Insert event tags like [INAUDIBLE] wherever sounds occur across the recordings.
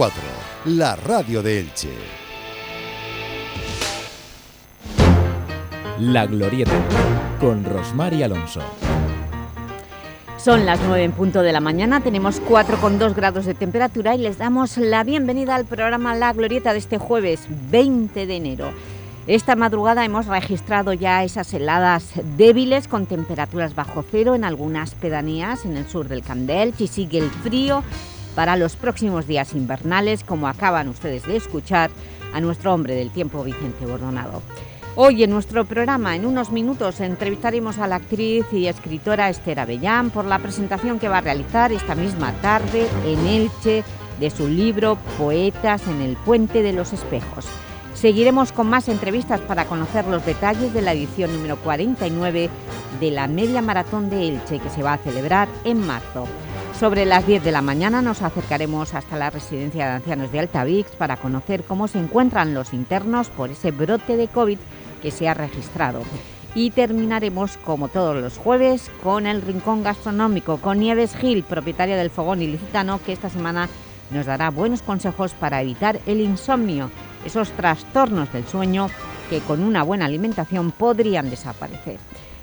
4, la radio de Elche. La Glorieta, con Rosmar y Alonso. Son las 9 en punto de la mañana, tenemos 4,2 grados de temperatura y les damos la bienvenida al programa La Glorieta de este jueves 20 de enero. Esta madrugada hemos registrado ya esas heladas débiles con temperaturas bajo cero en algunas pedanías en el sur del Candel y sigue el frío para los próximos días invernales, como acaban ustedes de escuchar a nuestro hombre del tiempo, Vicente Bordonado. Hoy en nuestro programa, en unos minutos, entrevistaremos a la actriz y escritora Esther Avellán por la presentación que va a realizar esta misma tarde en Elche de su libro Poetas en el Puente de los Espejos. Seguiremos con más entrevistas para conocer los detalles de la edición número 49 de la Media Maratón de Elche que se va a celebrar en marzo. Sobre las 10 de la mañana nos acercaremos hasta la residencia de ancianos de Altavix para conocer cómo se encuentran los internos por ese brote de COVID que se ha registrado. Y terminaremos, como todos los jueves, con el Rincón Gastronómico, con Nieves Gil, propietaria del Fogón Ilicitano, que esta semana nos dará buenos consejos para evitar el insomnio, esos trastornos del sueño que con una buena alimentación podrían desaparecer.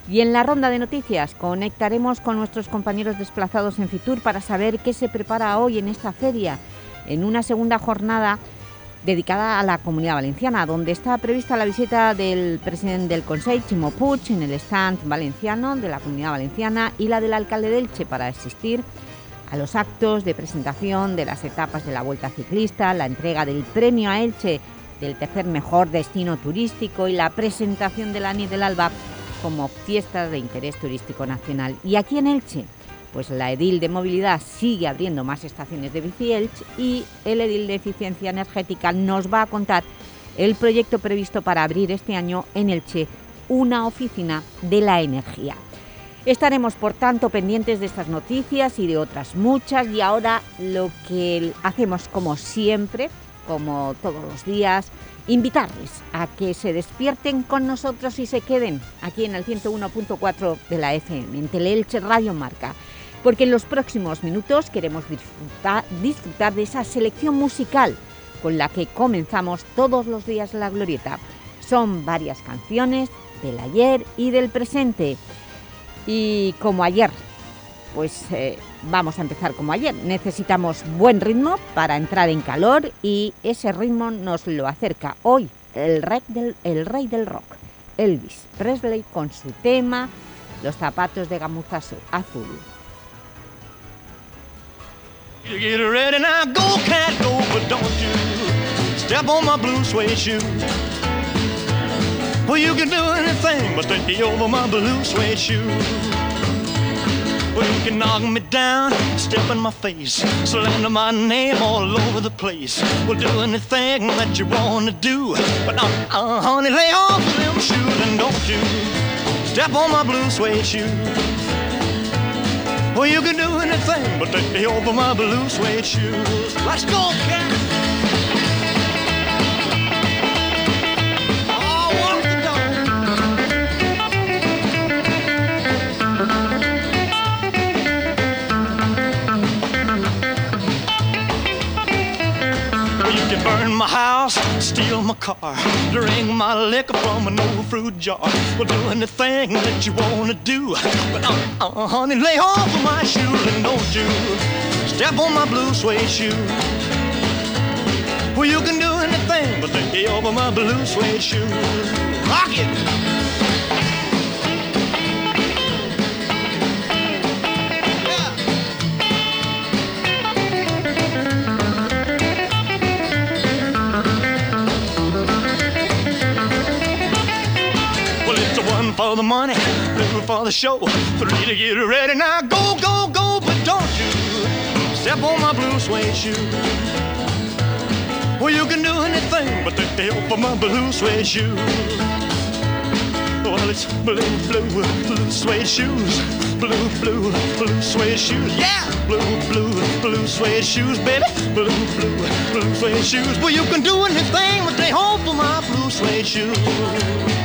Y en la ronda de noticias conectaremos con nuestros compañeros desplazados en Fitur para saber qué se prepara hoy en esta feria, en una segunda jornada dedicada a la Comunidad Valenciana, donde está prevista la visita del presidente del Consejo, Chimo Puig, en el stand valenciano de la Comunidad Valenciana y la del alcalde de Elche para asistir a los actos de presentación de las etapas de la Vuelta Ciclista, la entrega del premio a Elche del tercer mejor destino turístico y la presentación de la Nid del Alba como fiestas de interés turístico nacional. Y aquí en Elche, pues la Edil de Movilidad sigue abriendo más estaciones de Bici Elche y el Edil de Eficiencia Energética nos va a contar el proyecto previsto para abrir este año en Elche una oficina de la energía. Estaremos, por tanto, pendientes de estas noticias y de otras muchas y ahora lo que hacemos como siempre, como todos los días, invitarles a que se despierten con nosotros y se queden aquí en el 101.4 de la FM, en Teleelche Radio Marca, porque en los próximos minutos queremos disfrutar, disfrutar de esa selección musical con la que comenzamos todos los días la glorieta. Son varias canciones del ayer y del presente. Y como ayer pues eh, vamos a empezar como ayer. Necesitamos buen ritmo para entrar en calor y ese ritmo nos lo acerca hoy el rey del, rock, Elvis Presley, con su tema Los zapatos de gamuza azul. Well, you can knock me down, step in my face, slander my name all over the place. We'll do anything that you wanna do. But uh, uh, honey, lay off them shoes and don't you step on my blue suede shoe. Well, you can do anything but me over my blue suede shoes. Let's go, cat. Burn my house, steal my car, drink my liquor from an old fruit jar. Well, do anything that you wanna do, but uh, uh, honey, lay off of my shoes and don't you step on my blue suede shoe. Well, you can do anything but lay of my blue suede shoe. Rock it. For the money, two for the show, three to get ready. Now go, go, go, but don't you step on my blue suede shoe. Well, you can do anything but take the help my blue suede shoe. Well, it's blue, blue, blue suede shoes. Blue, blue, blue suede shoes. Yeah! Blue, blue, blue suede shoes, baby. Blue, blue, blue suede shoes. Well, you can do anything but they hope for my blue suede shoes.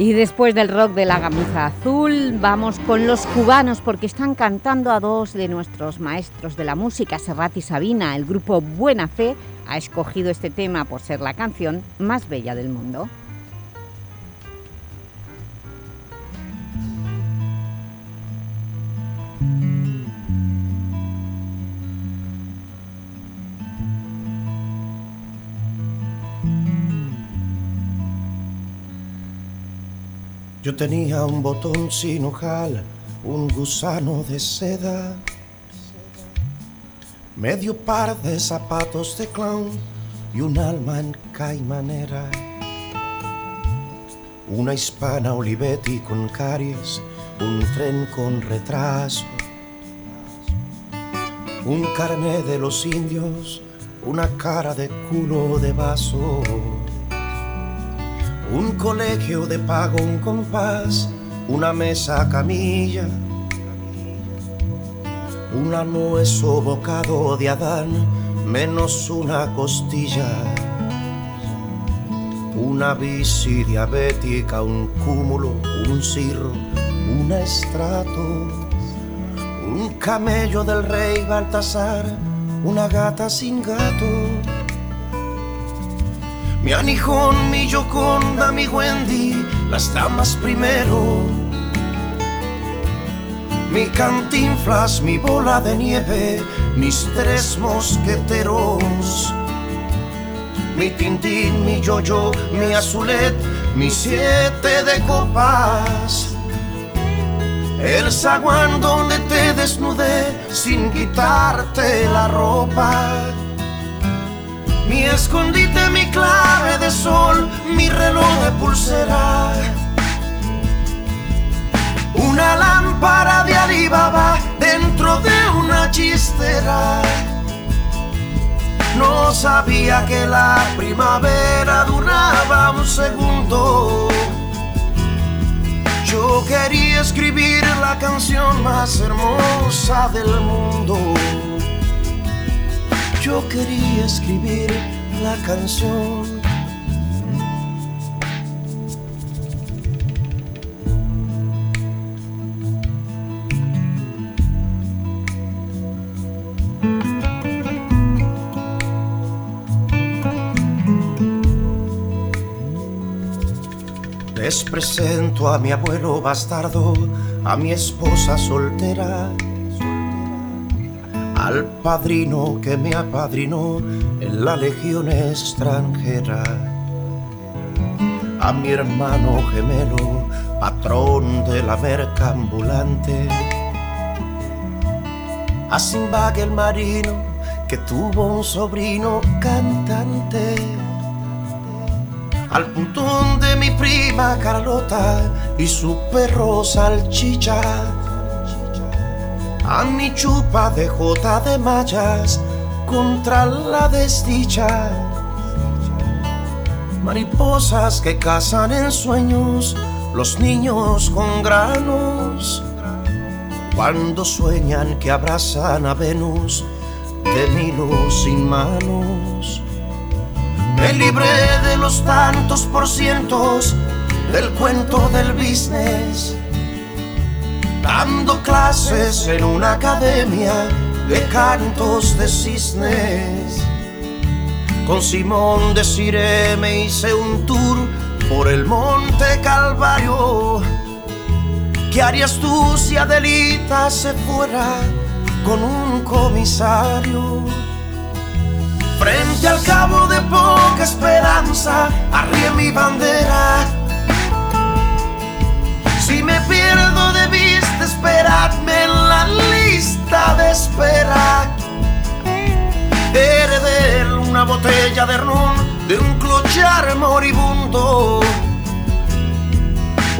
Y después del rock de la camisa azul, vamos con los cubanos porque están cantando a dos de nuestros maestros de la música, Serrat y Sabina. El grupo Buena Fe ha escogido este tema por ser la canción más bella del mundo. Yo tenía un botón sin ojal, un gusano de seda, medio par de zapatos de clown y un alma en caimanera. Una hispana Olivetti con caries, un tren con retraso, un carné de los indios, una cara de culo de vaso un colegio de pago, un compás, una mesa camilla, una nuez o bocado de Adán, menos una costilla, una bici diabética, un cúmulo, un cirro, un estrato, un camello del rey Baltasar, una gata sin gato mi Anijón, mi Yoconda, mi Wendy, las damas primero. Mi cantinflas, mi bola de nieve, mis tres mosqueteros. Mi tintín, mi yoyo, mi azulet, mi siete de copas. El zaguán donde te desnudé sin quitarte la ropa mi escondite, mi clave No sabía que la primavera duraba un segundo. Yo quería escribir la canción más hermosa del mundo yo quería escribir la canción. Les presento a mi abuelo bastardo, a mi esposa soltera al padrino que me apadrinó en la legión extranjera, a mi hermano gemelo, patrón de la mercambulante, a Simbag el marino que tuvo un sobrino cantante, al putón de mi prima Carlota y su perro salchicha a mi chupa de jota de mallas contra la desdicha. Mariposas que cazan en sueños, los niños con granos, cuando sueñan que abrazan a Venus de Nilo sin manos. Me libré de los tantos por cientos del cuento del business dando clases en una academia de cantos de cisnes. Con Simón de Siré me hice un tour por el Monte Calvario. ¿Qué harías tú si Adelita se fuera con un comisario? Frente al cabo de poca esperanza, arrié mi bandera si me pierdo de vista, esperadme en la lista de espera. huella de ron de un clochar moribundo.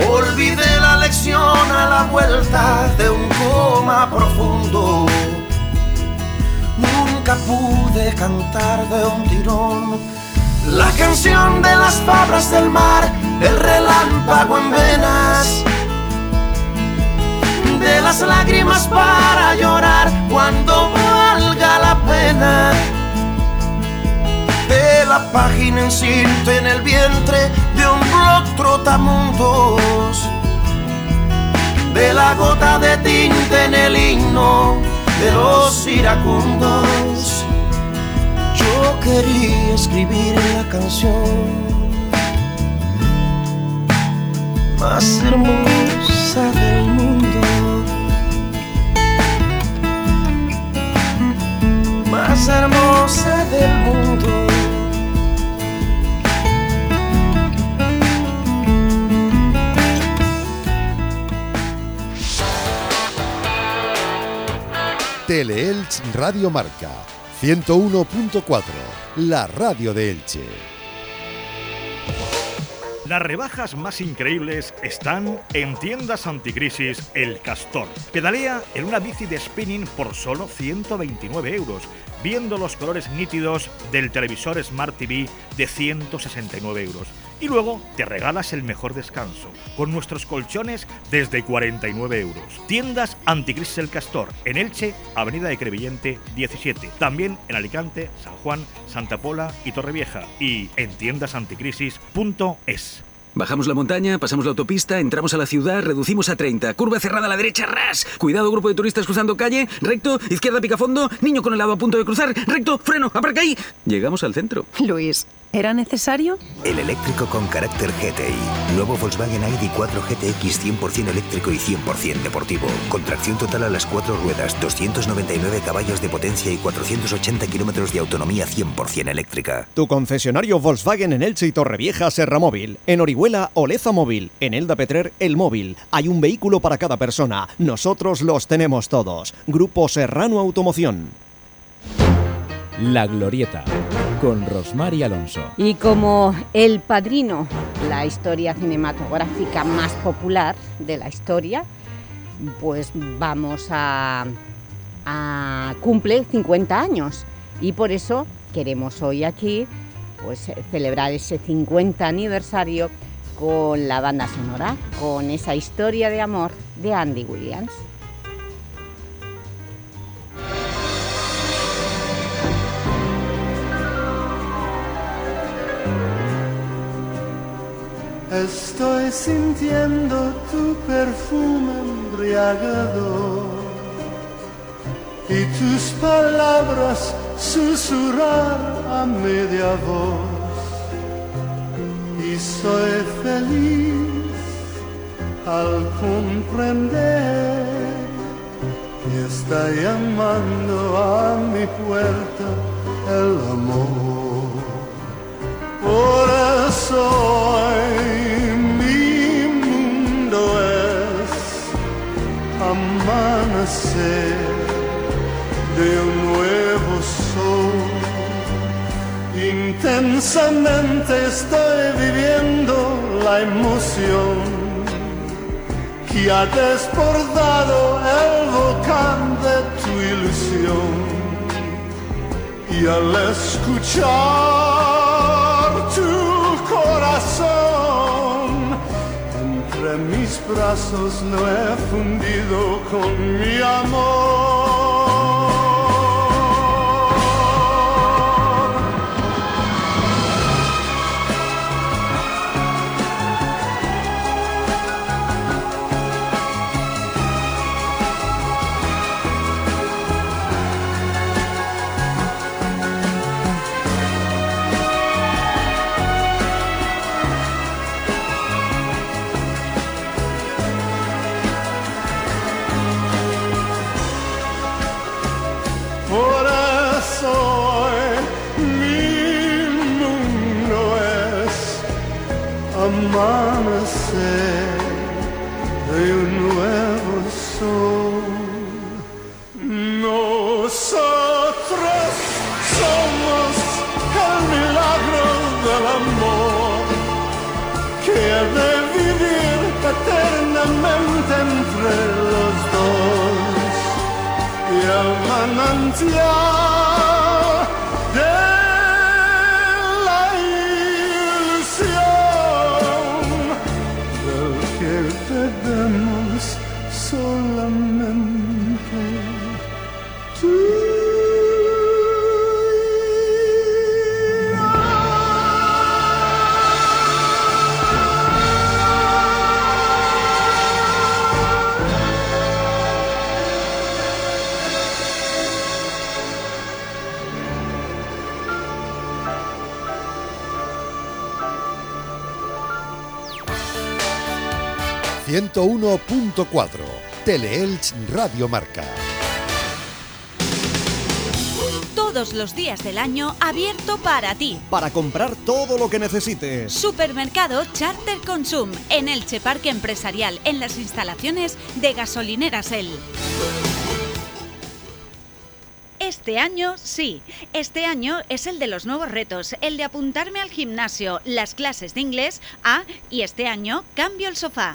Olvidé la lección a la vuelta de un coma profundo. Pude cantar de un tirón la canción de las fabras del mar, el relámpago en venas de las lágrimas para llorar cuando valga la pena. De la página en cinta en el vientre de un blog trotamundos. De la gota de tinta en el himno de los iracundos. Yo quería escribir la canción más hermosa del mundo. Más hermosa del mundo. Teleelch Radio Marca 101.4, la radio de Elche. Las rebajas más increíbles están en tiendas anticrisis El Castor. Pedalea en una bici de spinning por solo 129 euros, viendo los colores nítidos del televisor Smart TV de 169 euros. Y luego te regalas el mejor descanso, con nuestros colchones desde 49 euros. Tiendas Anticrisis El Castor, en Elche, Avenida de Crevillente 17. También en Alicante, San Juan, Santa Pola y Torrevieja. Y en tiendasanticrisis.es. Bajamos la montaña, pasamos la autopista, entramos a la ciudad, reducimos a 30. Curva cerrada a la derecha, ras. Cuidado, grupo de turistas cruzando calle. Recto, izquierda picafondo. Niño con helado a punto de cruzar. Recto, freno, aparca ahí. Llegamos al centro. Luis, ¿era necesario? El eléctrico con carácter GTI. Nuevo Volkswagen ID4 GTX 100% eléctrico y 100% deportivo. Con tracción total a las cuatro ruedas, 299 caballos de potencia y 480 kilómetros de autonomía 100% eléctrica. Tu concesionario Volkswagen en Elche y Torrevieja Serra Móvil. En Orihuela Oleza Móvil. En Elda Petrer El Móvil. Hay un vehículo para cada persona. Nosotros los tenemos todos. Grupo Serrano Automoción. La Glorieta, con Rosmar y Alonso. Y como El Padrino, la historia cinematográfica más popular de la historia, pues vamos a, a cumple 50 años y por eso queremos hoy aquí pues celebrar ese 50 aniversario con la banda sonora, con esa historia de amor de Andy Williams. Estoy sintiendo tu perfume embriagado y tus palabras susurrar a media voz. Y soy feliz al comprender que está llamando a mi puerta el amor. De un nuevo sol. Intensamente estoy viviendo la emoción que ha desbordado el volcán de tu ilusión. Y al escuchar mis brazos lo he fundido con mi amor. mama said you never saw Nosotros somos el milagro del amor que ha de vivir eternamente entre los dos. Y el manantial 101.4 Teleelch Radio Marca. Todos los días del año abierto para ti. Para comprar todo lo que necesites. Supermercado Charter Consum en Elche Parque Empresarial en las instalaciones de Gasolineras El. Este año sí, este año es el de los nuevos retos, el de apuntarme al gimnasio, las clases de inglés, ah, y este año cambio el sofá.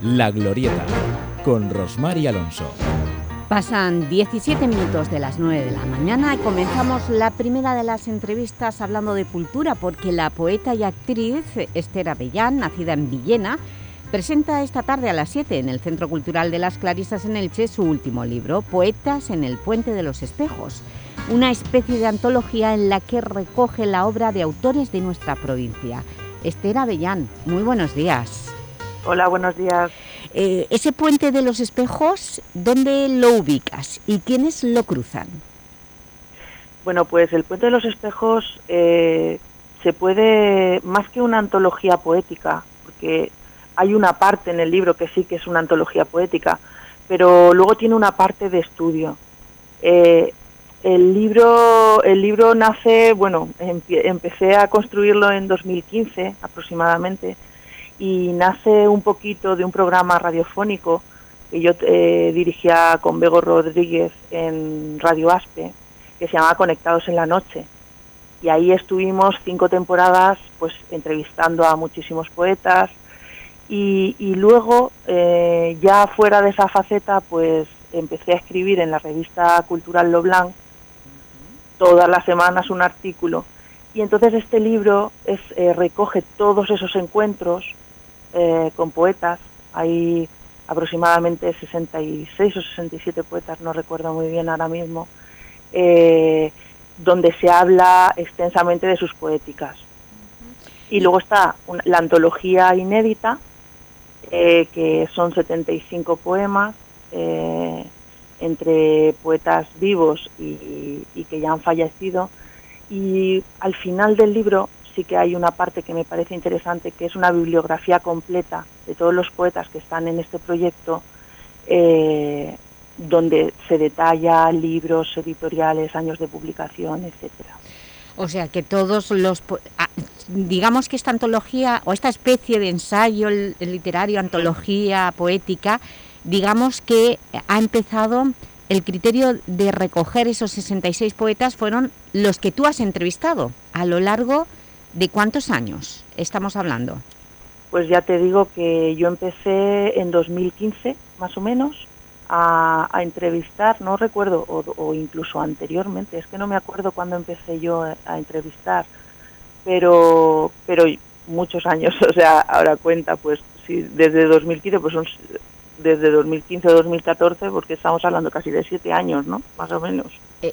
La Glorieta, con Rosmar y Alonso. Pasan 17 minutos de las 9 de la mañana y comenzamos la primera de las entrevistas hablando de cultura porque la poeta y actriz Esther Avellán, nacida en Villena, presenta esta tarde a las 7 en el Centro Cultural de las Clarisas en Elche su último libro, Poetas en el Puente de los Espejos, una especie de antología en la que recoge la obra de autores de nuestra provincia. Esther Avellán, muy buenos días. Hola, buenos días. Eh, ese puente de los espejos, ¿dónde lo ubicas y quiénes lo cruzan? Bueno, pues el puente de los espejos eh, se puede, más que una antología poética, porque hay una parte en el libro que sí que es una antología poética, pero luego tiene una parte de estudio. Eh, el libro, el libro nace, bueno, empecé a construirlo en 2015 aproximadamente, y nace un poquito de un programa radiofónico que yo eh, dirigía con Bego Rodríguez en Radio Aspe, que se llamaba Conectados en la Noche. Y ahí estuvimos cinco temporadas pues entrevistando a muchísimos poetas y, y luego eh, ya fuera de esa faceta pues empecé a escribir en la revista Cultural Lo Blanc todas las semanas un artículo y entonces este libro es, eh, recoge todos esos encuentros eh, con poetas. Hay aproximadamente 66 o 67 poetas, no recuerdo muy bien ahora mismo, eh, donde se habla extensamente de sus poéticas. Y luego está la antología inédita, eh, que son 75 poemas entre poetas vivos y, y que ya han fallecido. Y al final del libro que hay una parte que me parece interesante, que es una bibliografía completa de todos los poetas que están en este proyecto, eh, donde se detalla libros, editoriales, años de publicación, etcétera. O sea, que todos los... Ah, digamos que esta antología, o esta especie de ensayo literario, antología poética, digamos que ha empezado... El criterio de recoger esos 66 poetas fueron los que tú has entrevistado a lo largo ¿De cuántos años estamos hablando? Pues ya te digo que yo empecé en 2015, más o menos, a, entrevistar, no recuerdo, o, incluso anteriormente, es que no me acuerdo cuándo empecé yo a entrevistar, pero, pero muchos años, [LAUGHS] o sea, ahora cuenta, pues sí, desde 2015, pues son desde 2015 a 2014, porque estamos hablando casi de siete años, ¿no? Más o menos. Eh,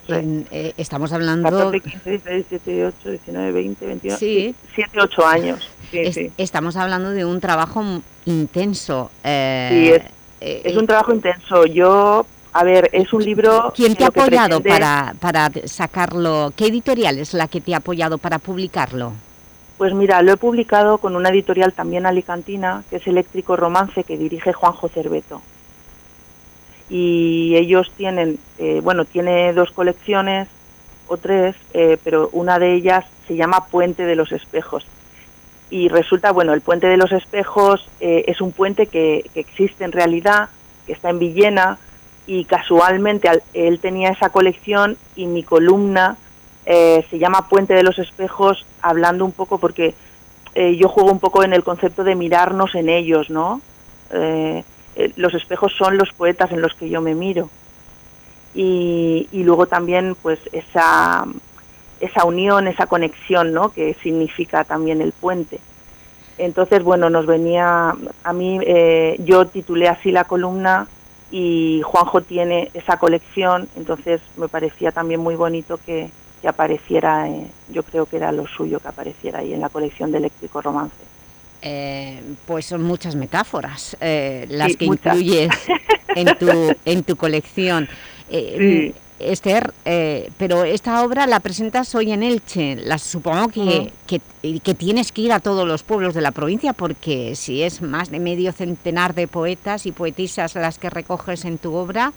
eh, estamos hablando... 14, 15, 16, 17, 18, 19, 20, 21... Sí. 7, 8 años. Sí. Estamos hablando de un trabajo intenso. Eh, sí, es, un trabajo intenso. Yo... A ver, es un libro... ¿Quién te ha apoyado para, para sacarlo? ¿Qué editorial es la que te ha apoyado para publicarlo? Pues mira, lo he publicado con una editorial también alicantina, que es Eléctrico Romance, que dirige Juanjo Cerveto. Y ellos tienen, eh, bueno, tiene dos colecciones o tres, eh, pero una de ellas se llama Puente de los Espejos. Y resulta, bueno, el Puente de los Espejos eh, es un puente que, que existe en realidad, que está en Villena, y casualmente al- él tenía esa colección y mi columna eh, se llama Puente de los Espejos, hablando un poco porque eh, yo juego un poco en el concepto de mirarnos en ellos, ¿no? Eh, los espejos son los poetas en los que yo me miro. Y, y luego también, pues, esa, esa unión, esa conexión, ¿no? Que significa también el puente. Entonces, bueno, nos venía, a mí, eh, yo titulé así la columna y Juanjo tiene esa colección, entonces me parecía también muy bonito que, que apareciera, eh, yo creo que era lo suyo que apareciera ahí en la colección de Eléctrico Romance. Eh, pues son muchas metáforas eh, las Sí, que muchas. incluyes [LAUGHS] en tu, en tu colección. Eh, Sí. Esther, eh, pero esta obra la presentas hoy en Elche. La, supongo que, que, que tienes que ir a todos los pueblos de la provincia porque si es más de medio centenar de poetas y poetisas las que recoges en tu obra,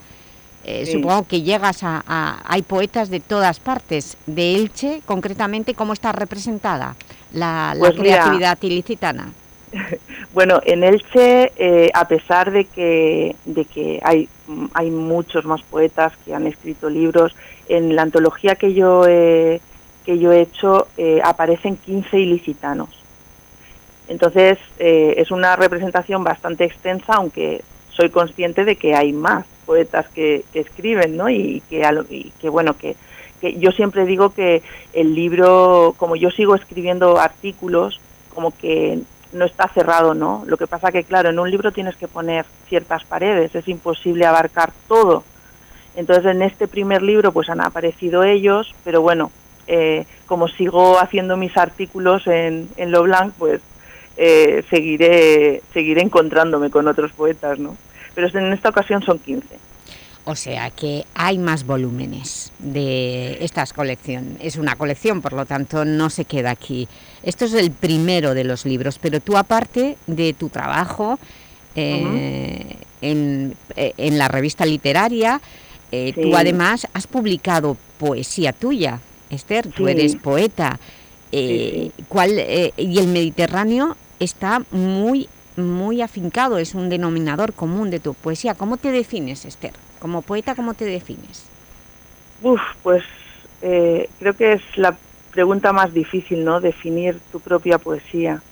eh, Sí. supongo que llegas a, a- Hay poetas de todas partes. De Elche, concretamente, ¿cómo está representada la, la Pues mira, creatividad ilicitana? [LAUGHS] Bueno, en Elche, eh, a pesar de que, de que hay, hay muchos más poetas que han escrito libros, en la antología que yo he, que yo he hecho eh, aparecen 15 ilicitanos. Entonces, eh, es una representación bastante extensa, aunque soy consciente de que hay más poetas que, que escriben, ¿no? Y que, y que bueno, que, que yo siempre digo que el libro, como yo sigo escribiendo artículos, como que no está cerrado, ¿no? Lo que pasa que, claro, en un libro tienes que poner ciertas paredes, es imposible abarcar todo. Entonces, en este primer libro, pues han aparecido ellos, pero bueno, eh, como sigo haciendo mis artículos en, en Lo Blanc, pues eh, seguiré, seguiré encontrándome con otros poetas, ¿no? Pero en esta ocasión son 15. O sea que hay más volúmenes de estas colecciones. Es una colección, por lo tanto, no se queda aquí. Esto es el primero de los libros, pero tú aparte de tu trabajo eh, en, eh, en la revista literaria, eh, Sí. tú además has publicado poesía tuya, Esther, tú eres poeta. Eh, ¿cuál, y el Mediterráneo está muy, muy afincado, es un denominador común de tu poesía. ¿Cómo te defines, Esther? Como poeta, ¿cómo te defines? Uf, pues eh, creo que es la pregunta más difícil, ¿no? Definir tu propia poesía.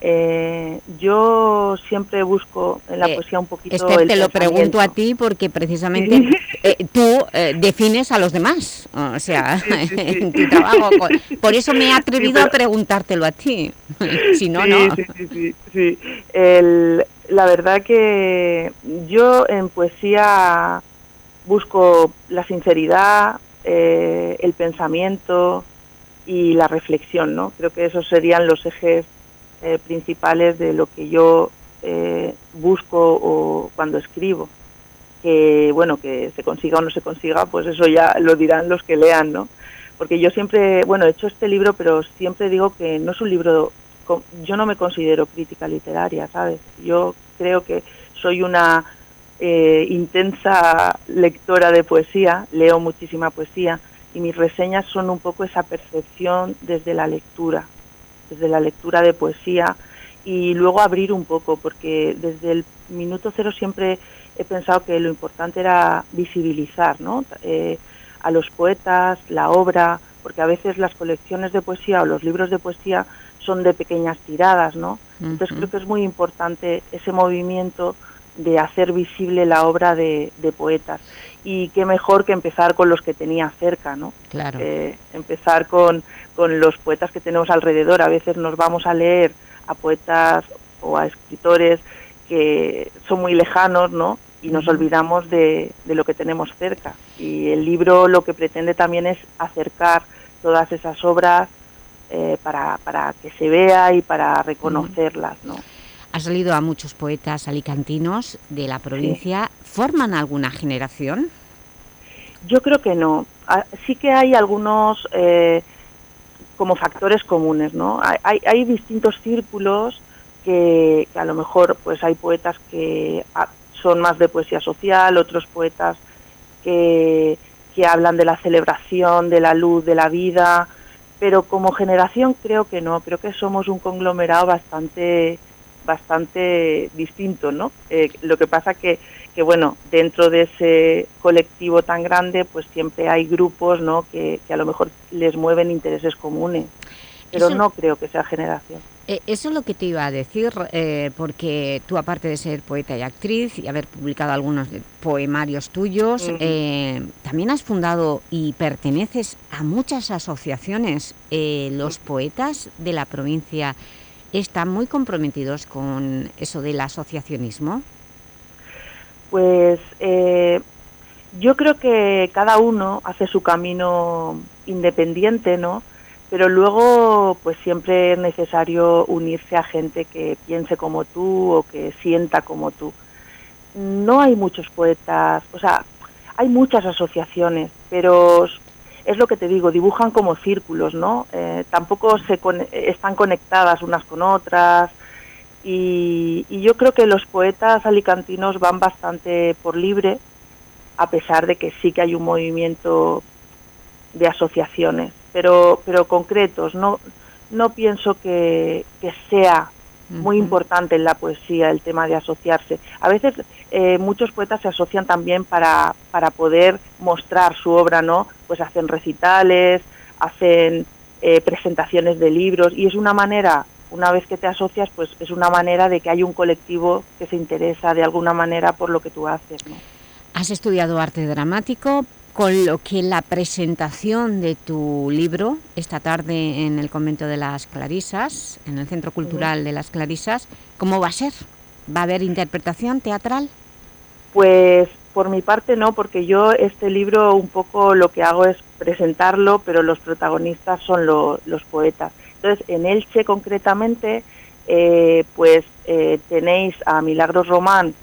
Eh, yo siempre busco en la Eh, poesía un poquito Esther, el te lo pregunto a ti porque precisamente eh, tú defines a los demás, o sea, [LAUGHS] [LAUGHS] en tu trabajo. Por, por eso me he atrevido a preguntártelo a ti, [LAUGHS] si no, no. Sí, sí, sí, sí. El- la verdad que yo en poesía busco la sinceridad, el pensamiento y la reflexión, ¿no? Creo que esos serían los ejes eh, principales de lo que yo eh, busco o cuando escribo. Que bueno, que se consiga o no se consiga, pues eso ya lo dirán los que lean, ¿no? Porque yo siempre, bueno, he hecho este libro, pero siempre digo que no es un libro, yo no me considero crítica literaria, ¿sabes? Yo creo que soy una eh, intensa lectora de poesía, leo muchísima poesía y mis reseñas son un poco esa percepción desde la lectura, desde la lectura de poesía y luego abrir un poco, porque desde el minuto cero siempre he pensado que lo importante era visibilizar ¿no? Eh, a los poetas, la obra, porque a veces las colecciones de poesía o los libros de poesía son de pequeñas tiradas, ¿no? Entonces creo que es muy importante ese movimiento de hacer visible la obra de, de poetas. Y qué mejor que empezar con los que tenía cerca, ¿no? Claro. Eh, empezar con, con los poetas que tenemos alrededor. A veces nos vamos a leer a poetas o a escritores que son muy lejanos, ¿no? Y nos olvidamos de, de lo que tenemos cerca. Y el libro lo que pretende también es acercar todas esas obras eh, para, para que se vea y para reconocerlas, ¿no? Has leído a muchos poetas alicantinos de la provincia. ¿Forman alguna generación? Yo creo que no. Ah, Sí que hay algunos, eh, como factores comunes, ¿no? Hay, hay distintos círculos que, que, a lo mejor pues hay poetas que ah, son más de poesía social, otros poetas que, que hablan de la celebración, de la luz, de la vida, pero como generación creo que no, creo que somos un conglomerado bastante bastante distinto, ¿no? Eh, lo que pasa que, que, bueno, dentro de ese colectivo tan grande, pues siempre hay grupos, ¿no? Que, que a lo mejor les mueven intereses comunes, pero Eso- no creo que sea generación. Eh, Eso es lo que te iba a decir, eh, porque tú aparte de ser poeta y actriz y haber publicado algunos poemarios tuyos, eh, también has fundado y perteneces a muchas asociaciones. Eh, los poetas de la provincia están muy comprometidos con eso del asociacionismo. Pues eh, yo creo que cada uno hace su camino independiente, ¿no? Pero luego, pues siempre es necesario unirse a gente que piense como tú o que sienta como tú. No hay muchos poetas, o sea, hay muchas asociaciones, pero es lo que te digo, dibujan como círculos, ¿no? Eh, tampoco se están conectadas unas con otras, y, y yo creo que los poetas alicantinos van bastante por libre, a pesar de que sí que hay un movimiento de asociaciones, pero, pero concretos. No, no pienso que, que sea muy importante en la poesía el tema de asociarse. A veces eh, muchos poetas se asocian también para, para poder mostrar su obra, ¿no? Pues hacen recitales, hacen eh, presentaciones de libros y es una manera, una vez que te asocias, pues es una manera de que hay un colectivo que se interesa de alguna manera por lo que tú haces, ¿no? Has estudiado arte dramático, con lo que la presentación de tu libro esta tarde en el convento de las Clarisas, en el Centro Cultural de las Clarisas, ¿cómo va a ser? ¿Va a haber interpretación teatral? Pues por mi parte no, porque yo este libro un poco lo que hago es presentarlo, pero los protagonistas son lo- los poetas. Entonces, en Elche concretamente, eh, pues eh, tenéis a Milagros Román,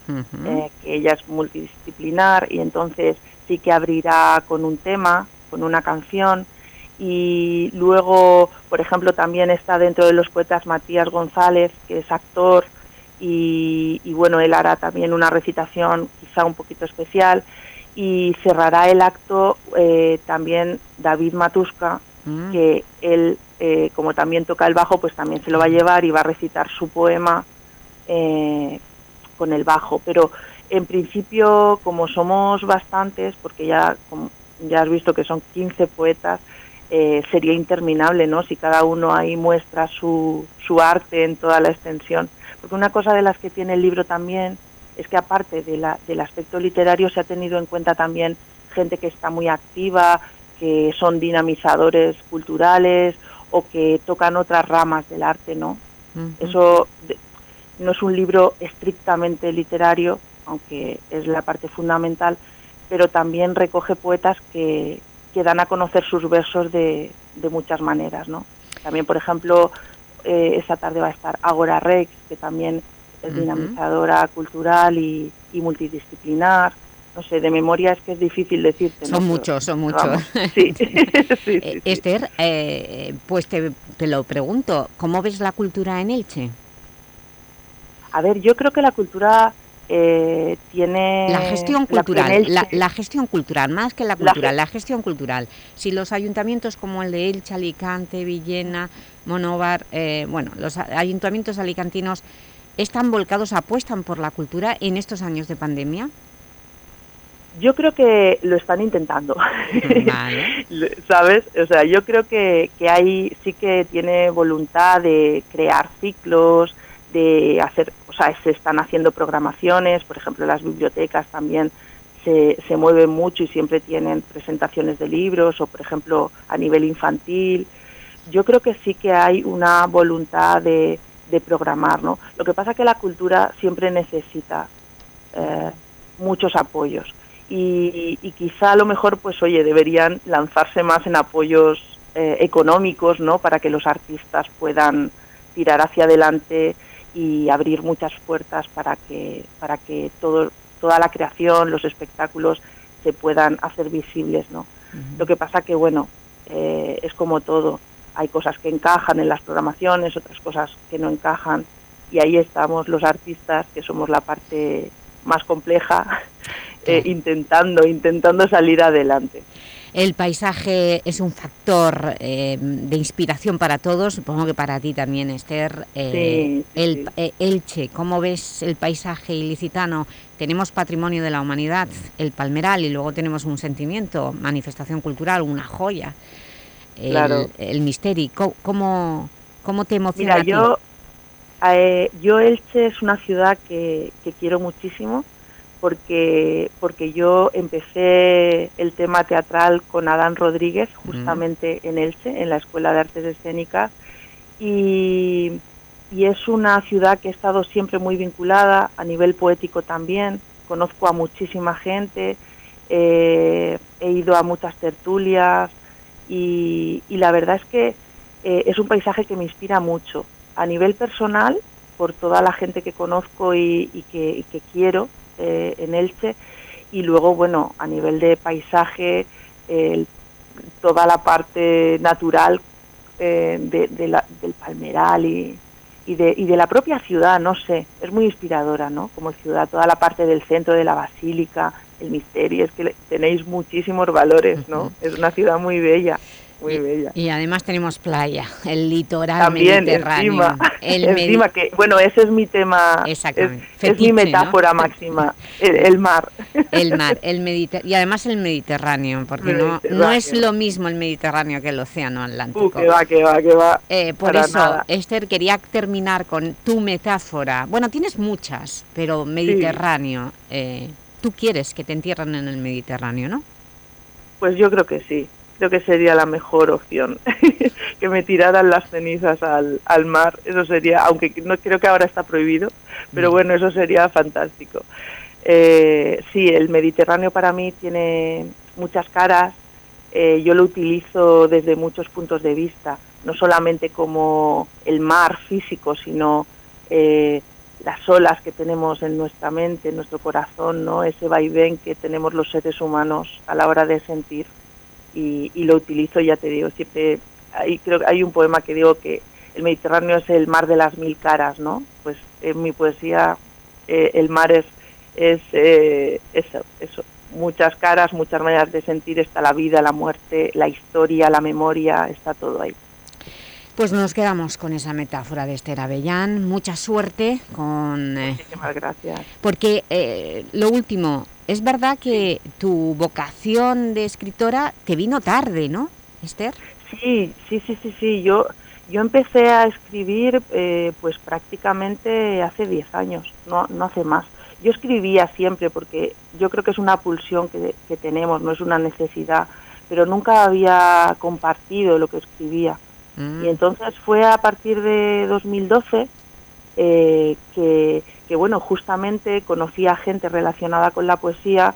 eh, que ella es multidisciplinar y entonces sí que abrirá con un tema, con una canción. Y luego, por ejemplo, también está dentro de los poetas Matías González, que es actor, y, y bueno, él hará también una recitación quizá un poquito especial. Y cerrará el acto eh, también David Matusca, Mm. que él, eh, como también toca el bajo, pues también se lo va a llevar y va a recitar su poema eh, con el bajo. Pero en principio, como somos bastantes, porque ya, como ya has visto que son 15 poetas, eh, sería interminable, ¿no? Si cada uno ahí muestra su, su arte en toda la extensión. Porque una cosa de las que tiene el libro también es que aparte de la, del aspecto literario se ha tenido en cuenta también gente que está muy activa, que son dinamizadores culturales o que tocan otras ramas del arte, ¿no? Eso no es un libro estrictamente literario, aunque es la parte fundamental, pero también recoge poetas que, que dan a conocer sus versos de, de muchas maneras, ¿no? También, por ejemplo, eh, esta tarde va a estar Agora Rex, que también es dinamizadora cultural y, y multidisciplinar. No sé, de memoria es que es difícil decirte. Son muchos, son muchos. [LAUGHS] vamos, [LAUGHS] sí. sí, Eh, Esther, eh, pues te, te lo pregunto, ¿cómo ves la cultura en Elche? A ver, yo creo que la cultura eh, tiene... La gestión cultural, la, la gestión cultural, más que la cultura, la, gestión cultural. Si los ayuntamientos como el de Elche, Alicante, Villena, Monóvar, eh, bueno, los ayuntamientos alicantinos están volcados, apuestan por la cultura en estos años de pandemia. Yo creo que lo están intentando, Vale. [LAUGHS] ¿sabes? O sea, yo creo que, que hay, sí que tiene voluntad de crear ciclos, de hacer, o sea, se están haciendo programaciones, por ejemplo, las bibliotecas también se, se mueven mucho y siempre tienen presentaciones de libros o, por ejemplo, a nivel infantil. Yo creo que sí que hay una voluntad de, de programar, ¿no? Lo que pasa es que la cultura siempre necesita eh, muchos apoyos y, quizá a lo mejor, pues oye, deberían lanzarse más en apoyos eh, económicos, ¿no? Para que los artistas puedan tirar hacia adelante y abrir muchas puertas para que para que todo toda la creación, los espectáculos se puedan hacer visibles, ¿no? Lo que pasa que bueno, eh, es como todo. hay cosas que encajan en las programaciones, otras cosas que no encajan, y ahí estamos los artistas, que somos la parte más compleja, [LAUGHS] eh, intentando, intentando salir adelante. El paisaje es un factor eh, de inspiración para todos, supongo que para ti también, Esther. Eh, el, Elche, ¿cómo ves el paisaje ilicitano? Tenemos patrimonio de la humanidad, el palmeral, y luego tenemos un sentimiento, manifestación cultural, una joya. El, claro. el misterio. ¿Cómo, ¿Cómo, te emociona Mira, yo, yo Elche es una ciudad que, que quiero muchísimo porque, porque yo empecé el tema teatral con Adán Rodríguez, justamente en Elche, en la Escuela de Artes Escénicas, y, y, es una ciudad que he estado siempre muy vinculada, a nivel poético también, conozco a muchísima gente, eh, he ido a muchas tertulias, y, y la verdad es que eh, es un paisaje que me inspira mucho. A nivel personal, por toda la gente que conozco y, y, que, y que quiero, eh, en Elche y luego, bueno, a nivel de paisaje, toda la parte natural eh, de, la, del palmeral y, y, de, y de la propia ciudad, no sé, es muy inspiradora, ¿no? Como ciudad, toda la parte del centro de la basílica, el misterio, es que tenéis muchísimos valores, ¿no? Es una ciudad muy bella muy y, bella. Y además tenemos playa, el litoral mediterráneo. Encima, el [LAUGHS] encima que, bueno, ese es mi tema, Exactamente. Es, es mi metáfora máxima, [LAUGHS] el, el, mar. El mar, [LAUGHS] el Mediter y además el Mediterráneo, porque No, no es lo mismo el Mediterráneo que el Océano Atlántico. Uh, que va, que va, que va. Eh, por Para eso, nada. Esther, quería terminar con tu metáfora. Bueno, tienes muchas, pero Mediterráneo, eh, tú quieres que te entierren en el Mediterráneo, ¿no? Pues yo creo que sí creo que sería la mejor opción, [LAUGHS] que me tiraran las cenizas al, al, mar, eso sería, aunque no creo que ahora está prohibido, pero bueno, eso sería fantástico. Eh, sí, el Mediterráneo para mí tiene muchas caras, eh, yo lo utilizo desde muchos puntos de vista, no solamente como el mar físico, sino eh, las olas que tenemos en nuestra mente, en nuestro corazón, ¿no? ese vaivén que tenemos los seres humanos a la hora de sentir y, y, lo utilizo, ya te digo, siempre hay, creo que hay un poema que digo que el Mediterráneo es el mar de las mil caras, ¿no? Pues en mi poesía eh, el mar es, es eh, eso, eso, muchas caras, muchas maneras de sentir, está la vida, la muerte, la historia, la memoria, está todo ahí. Pues nos quedamos con esa metáfora de Esther Avellán. Mucha suerte con... Eh, Muchísimas gracias. Porque eh, lo último, es verdad que tu vocación de escritora te vino tarde, ¿no, Esther? Sí, sí, sí, sí, sí. Yo, yo empecé a escribir eh, pues prácticamente hace 10 años, no, no hace más. Yo escribía siempre porque yo creo que es una pulsión que, que tenemos, no es una necesidad, pero nunca había compartido lo que escribía. Mm. Y entonces fue a partir de 2012 eh, que, que, bueno, justamente conocí a gente relacionada con la poesía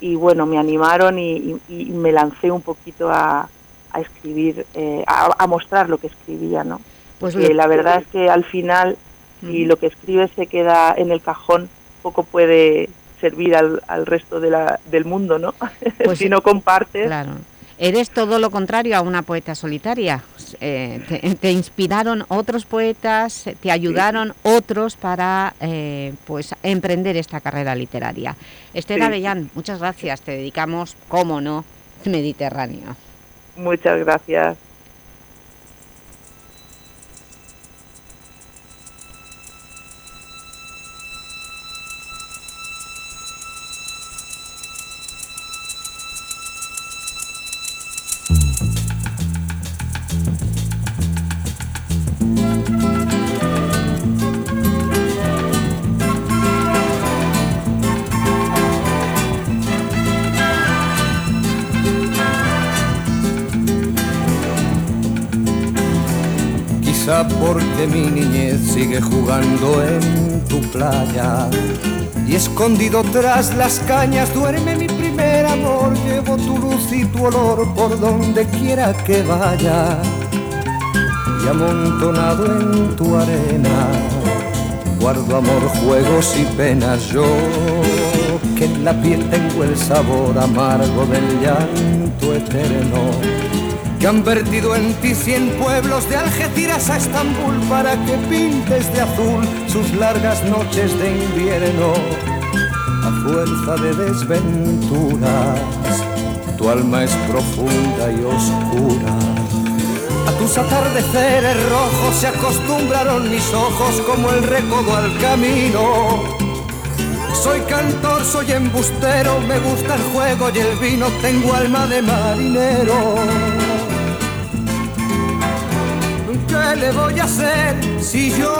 y, bueno, me animaron y, y, y me lancé un poquito a, a escribir, eh, a, a, mostrar lo que escribía, ¿no? Pues Porque la verdad es que al final, si lo que escribes se queda en el cajón, poco puede servir al, al resto de la, del mundo, ¿no? [LAUGHS] Pues si no compartes... Claro. Eres todo lo contrario a una poeta solitaria. Eh, te, te, inspiraron otros poetas, te ayudaron sí. otros para eh, pues emprender esta carrera literaria. Esther sí. Avellán, muchas gracias. Te dedicamos, cómo no, Mediterráneo. Muchas gracias. En tu playa. Y escondido tras las cañas duerme mi primer amor. Llevo tu luz y tu olor por donde quiera que vaya. Y amontonado en tu arena, guardo amor, juegos y penas. Yo que en la piel tengo el sabor amargo del llanto eterno que han vertido en ti cien pueblos de Algeciras a Estambul para que pintes de azul sus largas noches de invierno a fuerza de desventuras. Tu alma es profunda y oscura. A tus atardeceres rojos se acostumbraron mis ojos como el recodo al camino. Soy cantor, soy embustero, me gusta el juego y el vino, tengo alma de marinero. ¿Qué le voy a hacer si yo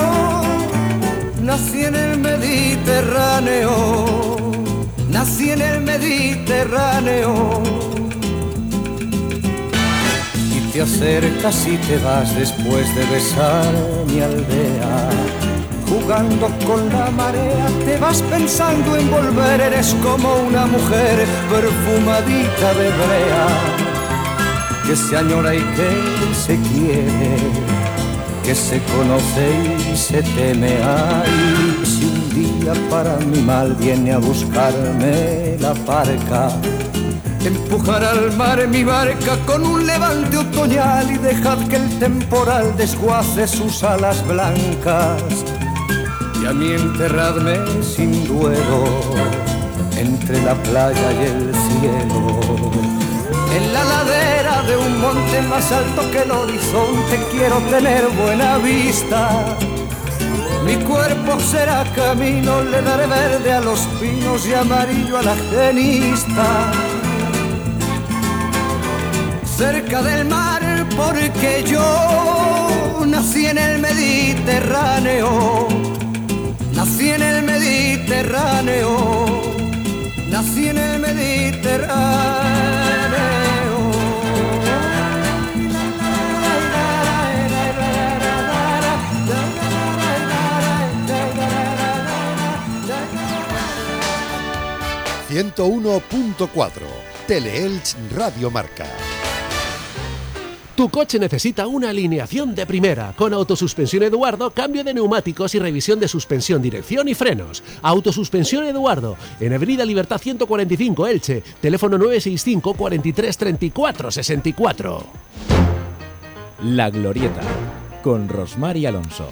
nací en el Mediterráneo? Nací en el Mediterráneo. Y te acercas y te vas después de besar mi aldea. Jugando con la marea, te vas pensando en volver, eres como una mujer perfumadita de brea, que se añora y que se quiere, que se conoce y se teme. Ay, si un día para mi mal viene a buscarme la parca, empujar al mar mi barca con un levante otoñal y dejad que el temporal desguace sus alas blancas y a mí enterradme sin duelo entre la playa y el cielo. En la ladera de un monte más alto que el horizonte quiero tener buena vista. Mi cuerpo será camino, le daré verde a los pinos y amarillo a la genista. Cerca del mar porque yo nací en el Mediterráneo Nací en el Mediterráneo, nací en el Mediterráneo. ...101.4... Teleelch Radio Marca. Tu coche necesita una alineación de primera, con Autosuspensión Eduardo, cambio de neumáticos y revisión de suspensión, dirección y frenos. Autosuspensión Eduardo, en Avenida Libertad 145 Elche, teléfono 965 43 34 64. La Glorieta, con Rosmar y Alonso.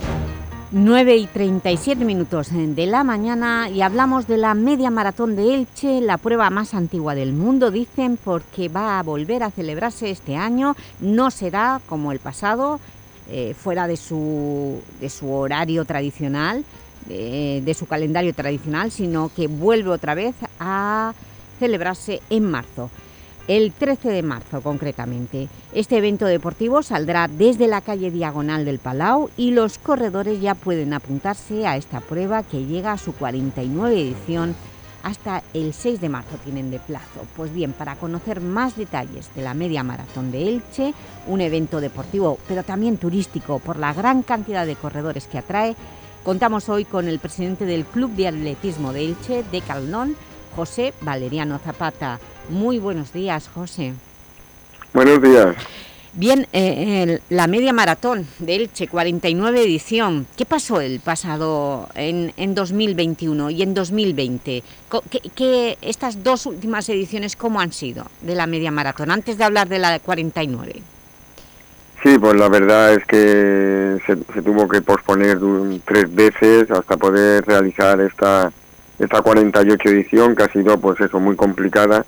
9 y 37 minutos de la mañana y hablamos de la media maratón de Elche, la prueba más antigua del mundo, dicen, porque va a volver a celebrarse este año. No será como el pasado, eh, fuera de su, de su horario tradicional, de, de su calendario tradicional, sino que vuelve otra vez a celebrarse en marzo el 13 de marzo concretamente. Este evento deportivo saldrá desde la calle Diagonal del Palau y los corredores ya pueden apuntarse a esta prueba que llega a su 49 edición hasta el 6 de marzo tienen de plazo. Pues bien, para conocer más detalles de la media maratón de Elche, un evento deportivo pero también turístico por la gran cantidad de corredores que atrae, contamos hoy con el presidente del Club de Atletismo de Elche, de Calnón, José Valeriano Zapata. Muy buenos días, José. Buenos días. Bien, eh, el- la media maratón de Elche, 49 edición. ¿Qué pasó el pasado en, en 2021 y en 2020? Co- ¿Qué, qué- estas dos últimas ediciones cómo han sido de la media maratón? Antes de hablar de la de 49. Sí, pues la verdad es que se, se tuvo que posponer tres veces hasta poder realizar esta esta 48 edición que ha sido pues eso muy complicada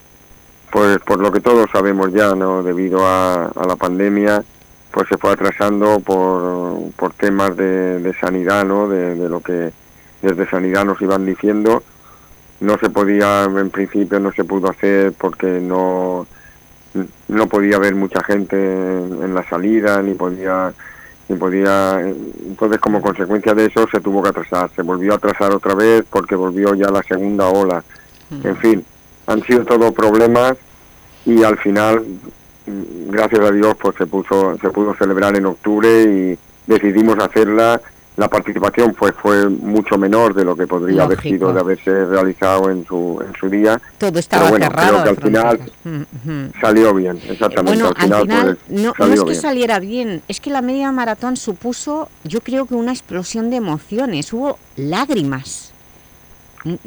pues por lo que todos sabemos ya no debido a, a la pandemia pues se fue atrasando por, por temas de, de sanidad no de, de lo que desde sanidad nos iban diciendo. No se podía en principio no se pudo hacer porque no no podía haber mucha gente en, en la salida ni podía ni podía entonces como consecuencia de eso se tuvo que atrasar. Se volvió a atrasar otra vez porque volvió ya la segunda ola. En fin han sido todos problemas y al final gracias a Dios pues se puso se pudo celebrar en octubre y decidimos hacerla la participación pues fue mucho menor de lo que podría haber sido de haberse realizado en su en su día Todo estaba bueno cerrado. creo que al final fronteras. Mm, mm. salió bien exactamente Bueno, al final, al final pues, no, no es que bien. saliera bien, es que la media maratón supuso, yo creo que una explosión de emociones, hubo lágrimas.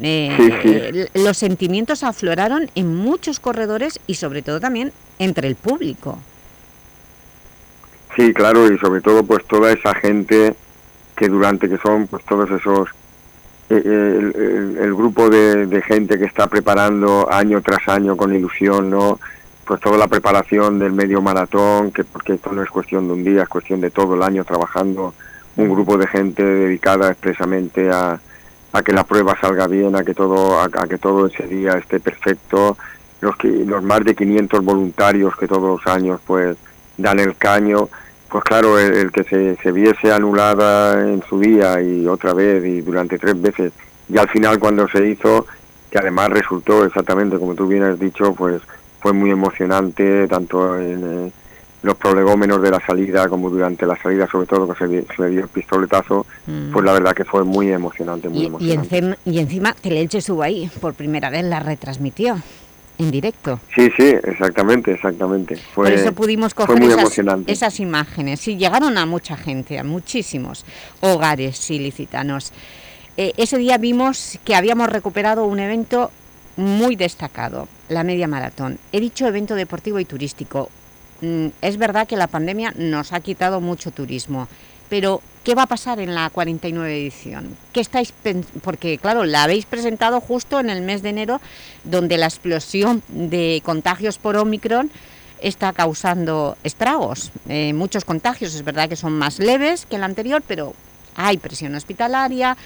Eh, Sí, sí. eh, los sentimientos afloraron en muchos corredores y sobre todo también entre el público. Sí, claro, y sobre todo pues toda esa gente que durante que son pues todos esos eh, eh, el, el- el grupo de, de gente que está preparando año tras año con ilusión, ¿no? Pues toda la preparación del medio maratón, que porque esto no es cuestión de un día, es cuestión de todo el año trabajando un grupo de gente dedicada expresamente a, a que la prueba salga bien, a que todo a, a que todo ese día esté perfecto, los que los más de 500 voluntarios que todos los años pues dan el caño, pues claro, el, el que se, se viese anulada en su día y otra vez y durante tres veces, y al final cuando se hizo, que además resultó exactamente como tú bien has dicho, pues fue muy emocionante, tanto en eh, los prolegómenos de la salida como durante la salida, sobre todo que se, se dio el pistoletazo, Mm. pues la verdad que fue muy emocionante, muy Y, y, emocionante. encima, y encima Teleelche estuvo ahí, por primera vez la retransmitió en directo. Sí, sí, exactamente, exactamente. Fue, Por eso pudimos coger esas imágenes. Sí, llegaron a mucha gente, a muchísimos hogares ilicitanos. Eh, ese día vimos que habíamos recuperado un evento muy destacado, la media maratón. He dicho evento deportivo y turístico. Mm, es verdad que la pandemia nos ha quitado mucho turismo, pero ¿qué va a pasar en la 49 edición? ¿Qué estáis Porque, claro, la habéis presentado justo en el mes de enero, donde la explosión de contagios por Omicron está causando estragos. Eh, muchos contagios, es verdad que son más leves que el anterior, pero hay presión hospitalaria,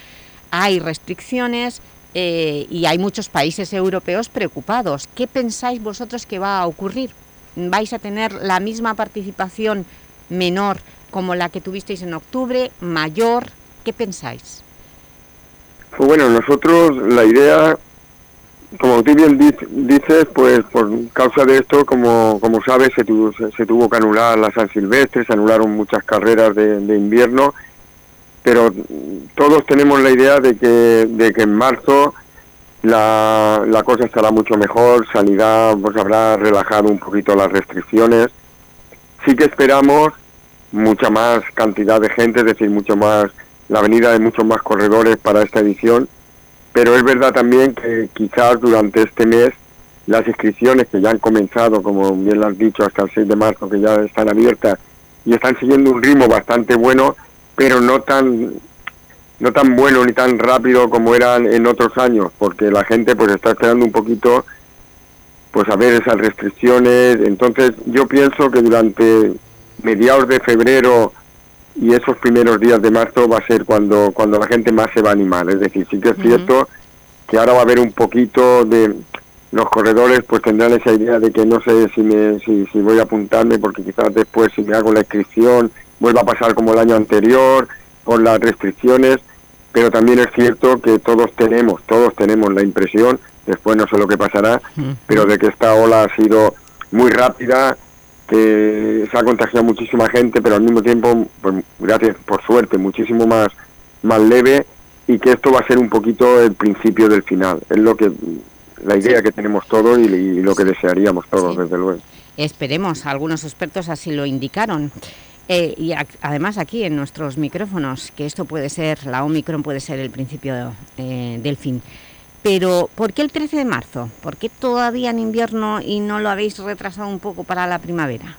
hay restricciones eh, y hay muchos países europeos preocupados. ¿Qué pensáis vosotros que va a ocurrir? ¿Vais a tener la misma participación menor como la que tuvisteis en octubre, mayor? ¿Qué pensáis? Pues bueno, nosotros la idea, como tú bien di- dices, pues por causa de esto, como, como sabes, se tuvo, se, se tuvo que anular la San Silvestre, se anularon muchas carreras de, de invierno, pero todos tenemos la idea de que, de que en marzo la, la cosa estará mucho mejor, Sanidad pues habrá relajado un poquito las restricciones. Sí que esperamos mucha más cantidad de gente, es decir, mucho más la venida de muchos más corredores para esta edición, pero es verdad también que quizás durante este mes las inscripciones que ya han comenzado, como bien lo has dicho, hasta el 6 de marzo, que ya están abiertas y están siguiendo un ritmo bastante bueno, pero no tan no tan bueno ni tan rápido como eran en otros años, porque la gente pues está esperando un poquito pues a ver esas restricciones, entonces yo pienso que durante mediados de febrero y esos primeros días de marzo va a ser cuando cuando la gente más se va a animar, es decir, sí que es cierto que ahora va a haber un poquito de los corredores pues tendrán esa idea de que no sé si me si, si voy a apuntarme porque quizás después si me hago la inscripción vuelva a pasar como el año anterior por las restricciones pero también es cierto que todos tenemos todos tenemos la impresión después no sé lo que pasará pero de que esta ola ha sido muy rápida que se ha contagiado muchísima gente pero al mismo tiempo pues gracias por suerte muchísimo más más leve y que esto va a ser un poquito el principio del final. Es lo que la idea que tenemos todos y, y lo que desearíamos todos desde luego. Esperemos, algunos expertos así lo indicaron. Eh, y ac- además aquí en nuestros micrófonos, que esto puede ser, la Omicron puede ser el principio eh, del fin. Pero, ¿por qué el 13 de marzo? ¿Por qué todavía en invierno y no lo habéis retrasado un poco para la primavera?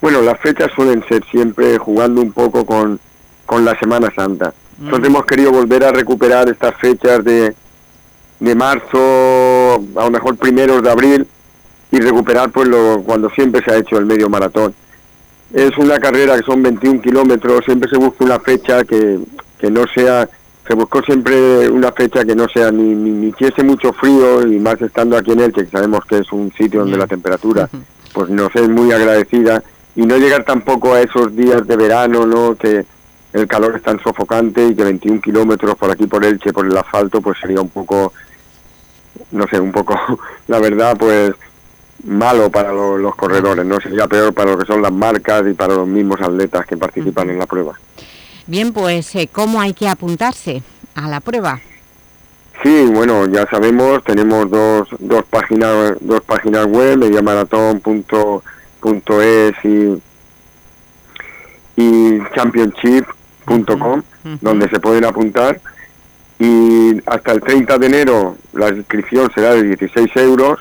Bueno, las fechas suelen ser siempre jugando un poco con, con la Semana Santa. Entonces hemos querido volver a recuperar estas fechas de, de marzo, a lo mejor primeros de abril, y recuperar pues lo, cuando siempre se ha hecho el medio maratón. Es una carrera que son 21 kilómetros, siempre se busca una fecha que, que no sea, se buscó siempre una fecha que no sea ni, ni, ni hiciese mucho frío, y más estando aquí en Elche, que sabemos que es un sitio donde la temperatura pues nos es muy agradecida, y no llegar tampoco a esos días de verano, ¿no? que el calor es tan sofocante y que 21 kilómetros por aquí por Elche, por el asfalto, pues sería un poco, no sé, un poco, [LAUGHS] la verdad, pues malo para lo- los corredores, no sería peor para lo que son las marcas y para los mismos atletas que participan en la prueba. Bien, pues, eh, ¿cómo hay que apuntarse a la prueba? Sí, bueno, ya sabemos, tenemos dos, dos páginas dos páginas web, mediamaratón.es y, y championship.com, donde se pueden apuntar. Y hasta el 30 de enero la inscripción será de 16 euros,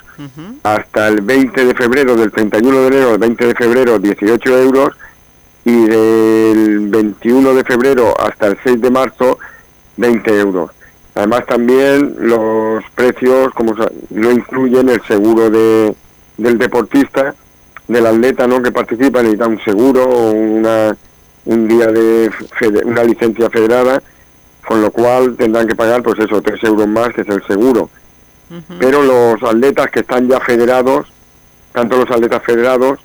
hasta el 20 de febrero, del 31 de enero al 20 de febrero, 18 euros, y del 21 de febrero hasta el 6 de marzo 20 euros. Además también los precios como no incluyen el seguro de, del deportista, del atleta ¿no? que participa, necesita un seguro o una, un día de fede- una licencia federada, con lo cual tendrán que pagar pues eso, 3 euros más que es el seguro. Pero los atletas que están ya federados, tanto los atletas federados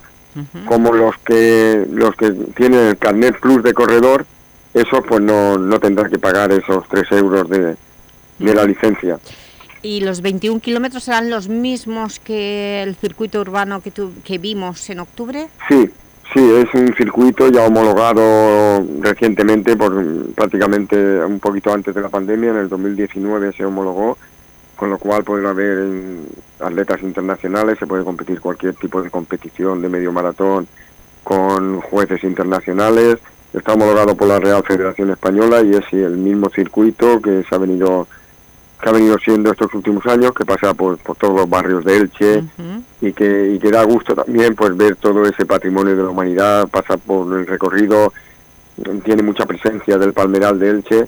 como los que los que tienen el carnet plus de corredor, esos pues no, no tendrán que pagar esos 3 euros de, de la licencia. ¿Y los 21 kilómetros serán los mismos que el circuito urbano que, tu- que vimos en octubre? Sí, sí, es un circuito ya homologado recientemente, por prácticamente un poquito antes de la pandemia, en el 2019 se homologó, con lo cual podrá haber atletas internacionales, se puede competir cualquier tipo de competición de medio maratón con jueces internacionales, está homologado por la Real Federación Española y es el mismo circuito que se ha venido que ha venido siendo estos últimos años, que pasa por, por todos los barrios de Elche y que, y que da gusto también pues ver todo ese patrimonio de la humanidad, pasa por el recorrido, tiene mucha presencia del Palmeral de Elche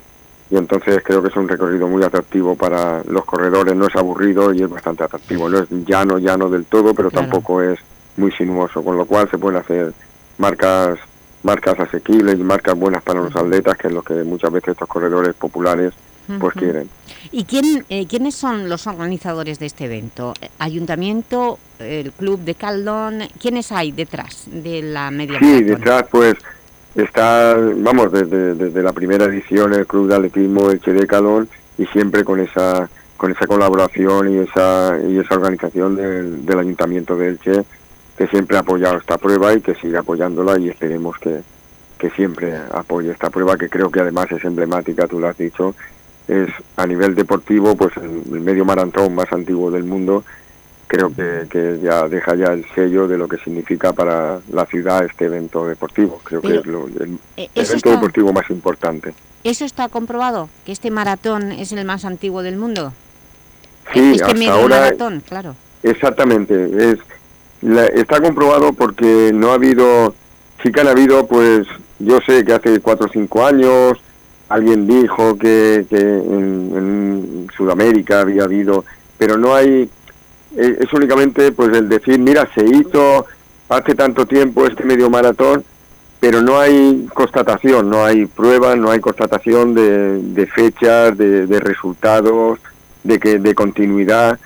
y entonces creo que es un recorrido muy atractivo para los corredores, no es aburrido y es bastante atractivo, no es llano, llano del todo, pero Claro. tampoco es muy sinuoso, con lo cual se pueden hacer marcas marcas asequibles y marcas buenas para los atletas, que es lo que muchas veces estos corredores populares pues quieren. ¿Y quién, eh, quiénes son los organizadores de este evento? ¿Ayuntamiento, el Club de Caldón? ¿Quiénes hay detrás de la media Sí, detrás pues está, vamos, desde, desde la primera edición el Club de Atletismo Elche de Calón y siempre con esa con esa colaboración y esa y esa organización del, del Ayuntamiento de Elche que siempre ha apoyado esta prueba y que sigue apoyándola y esperemos que, que siempre apoye esta prueba que creo que además es emblemática, tú lo has dicho, es a nivel deportivo pues el, medio maratón más antiguo del mundo creo que, que ya deja ya el sello de lo que significa para la ciudad este evento deportivo. Creo que es lo- el eh, evento está- deportivo más importante. ¿Eso está comprobado? ¿Que este maratón es el más antiguo del mundo? Sí, este hasta medio ahora maratón, claro. exactamente. Es la- está comprobado porque no ha habido, sí que han habido, pues yo sé que hace cuatro o cinco años alguien dijo que, que en, Sudamérica había habido, pero no hay, eh, es únicamente pues el decir, mira, se hizo hace tanto tiempo este medio maratón, pero no hay constatación, no hay pruebas, no hay constatación de, de fechas, de, de resultados, de que de continuidad,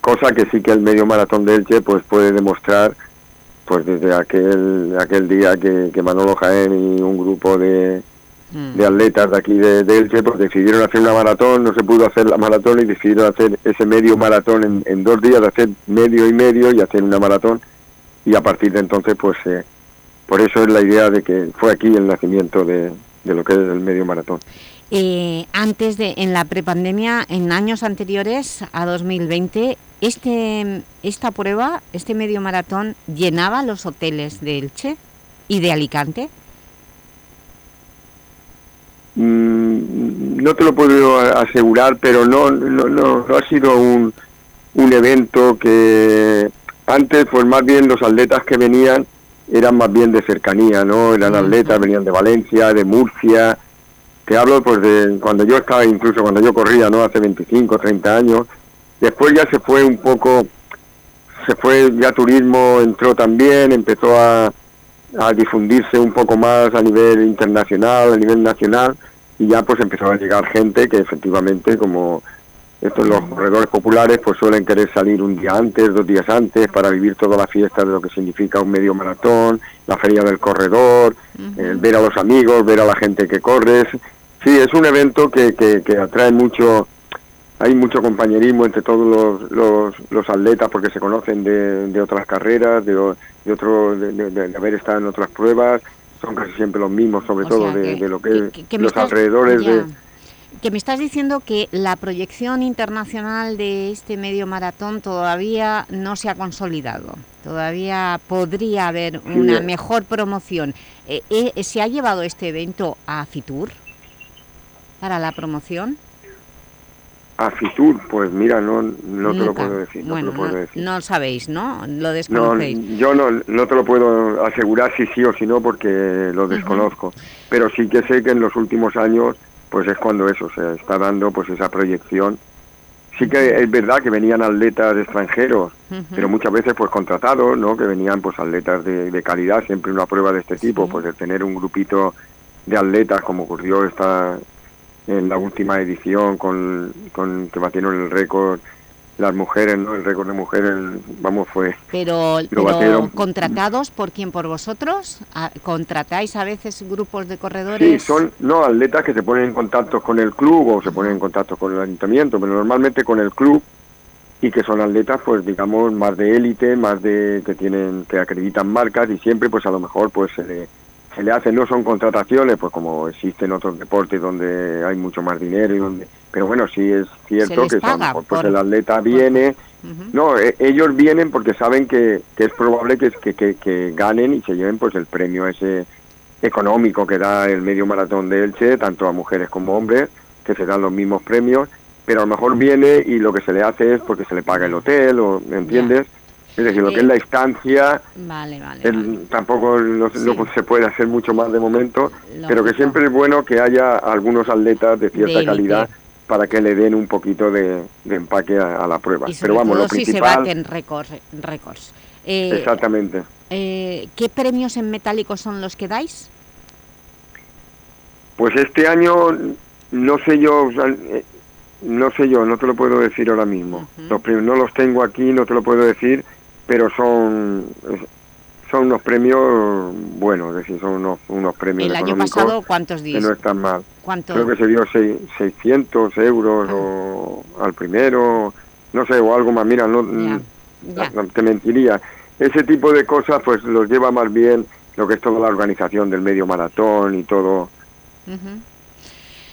cosa que sí que el medio maratón de Elche pues puede demostrar pues desde aquel aquel día que, que Manolo Jaén y un grupo de, de atletas de aquí de, de Elche pues decidieron hacer una maratón, no se pudo hacer la maratón y decidieron hacer ese medio maratón en, en dos días, de hacer medio y medio y hacer una maratón y a partir de entonces pues eh, por eso es la idea de que fue aquí el nacimiento de, de lo que es el medio maratón. Eh, antes de, en la prepandemia, en años anteriores a 2020, este, esta prueba, este medio maratón, llenaba los hoteles de Elche y de Alicante. Mm, no te lo puedo asegurar, pero no, no, no, no ha sido un, un evento que antes, pues más bien los atletas que venían eran más bien de cercanía, ¿no? Eran atletas, venían de Valencia, de Murcia. Te hablo pues de cuando yo estaba, incluso cuando yo corría, ¿no? Hace 25, 30 años. Después ya se fue un poco, se fue, ya turismo entró también, empezó a, a difundirse un poco más a nivel internacional, a nivel nacional, y ya pues empezó a llegar gente que efectivamente, como estos los corredores populares, pues suelen querer salir un día antes, dos días antes, para vivir toda la fiesta de lo que significa un medio maratón, la feria del corredor, eh, ver a los amigos, ver a la gente que corre. Sí, es un evento que, que, que atrae mucho, hay mucho compañerismo entre todos los, los, los atletas porque se conocen de, de otras carreras, de, de otro, de, haber estado en otras pruebas, son casi siempre los mismos, sobre O todo que- de lo que, los estás- alrededores ya. de... Que me estás diciendo que la proyección internacional de este medio maratón todavía no se ha consolidado. Todavía podría haber una eh. mejor promoción. Eh, eh, ¿Se ha llevado este evento a Fitur para la promoción? A Fitur, pues mira, no, no te lo puedo decir. No bueno, te lo puedo no, decir. no sabéis, ¿no? Lo No, desconocéis. yo no, no te lo puedo asegurar si sí o si no porque lo desconozco. Pero sí que sé que en los últimos años, pues es cuando eso se está dando, pues esa proyección. Sí que es verdad que venían atletas extranjeros, pero muchas veces pues contratados, ¿no? Que venían pues atletas de, de calidad, siempre una prueba de este tipo, pues de tener un grupito de atletas como ocurrió esta en la última edición con, con que batieron el récord las mujeres, ¿no? El récord de mujeres, vamos, fue Pero, lo pero contratados por quién, por vosotros, ¿A- contratáis a veces grupos de Sí, corredores. son no atletas que se ponen en contacto con el club o se ponen en contacto con el ayuntamiento, pero normalmente con el club y que son atletas, pues digamos, más de élite, más de que tienen, que acreditan marcas y siempre, pues a lo mejor, pues se le, se le hacen, no son contrataciones, pues como existen otros deportes donde hay mucho más dinero y donde, pero bueno, sí es cierto que paga pues por- el atleta viene, no, e- ellos vienen porque saben que, que es probable que, que, que, que ganen y se lleven pues el premio ese económico que da el medio maratón de Elche, tanto a mujeres como a hombres, que se dan los mismos premios, pero a lo mejor viene y lo que se le hace es porque se le paga el hotel, o ¿me entiendes? Es decir, lo que es la instancia, Vale, vale. el- tampoco no, no se puede hacer mucho más de momento, pero que siempre es bueno que haya algunos atletas de cierta De calidad para que le den un poquito de, de empaque a, a la prueba. Y sobre Pero vamos, todo lo si se baten récords. récords. Eh, Exactamente. eh, ¿Qué premios en metálicos son los que dais? Pues este año no sé yo, eh, no sé yo, no te lo puedo decir ahora mismo. Los premios no los tengo aquí, no te lo puedo decir, pero son son unos premios buenos, es decir, son unos, unos premios El año pasado, ¿cuántos que días? no están mal. ¿Cuánto? Creo que se dio seis- 600 euros o al primero, no sé, o algo más. Mira, no, mm, te mentiría. Ese tipo de cosas, pues los lleva más bien lo que es toda la organización del medio maratón y todo. Ujú.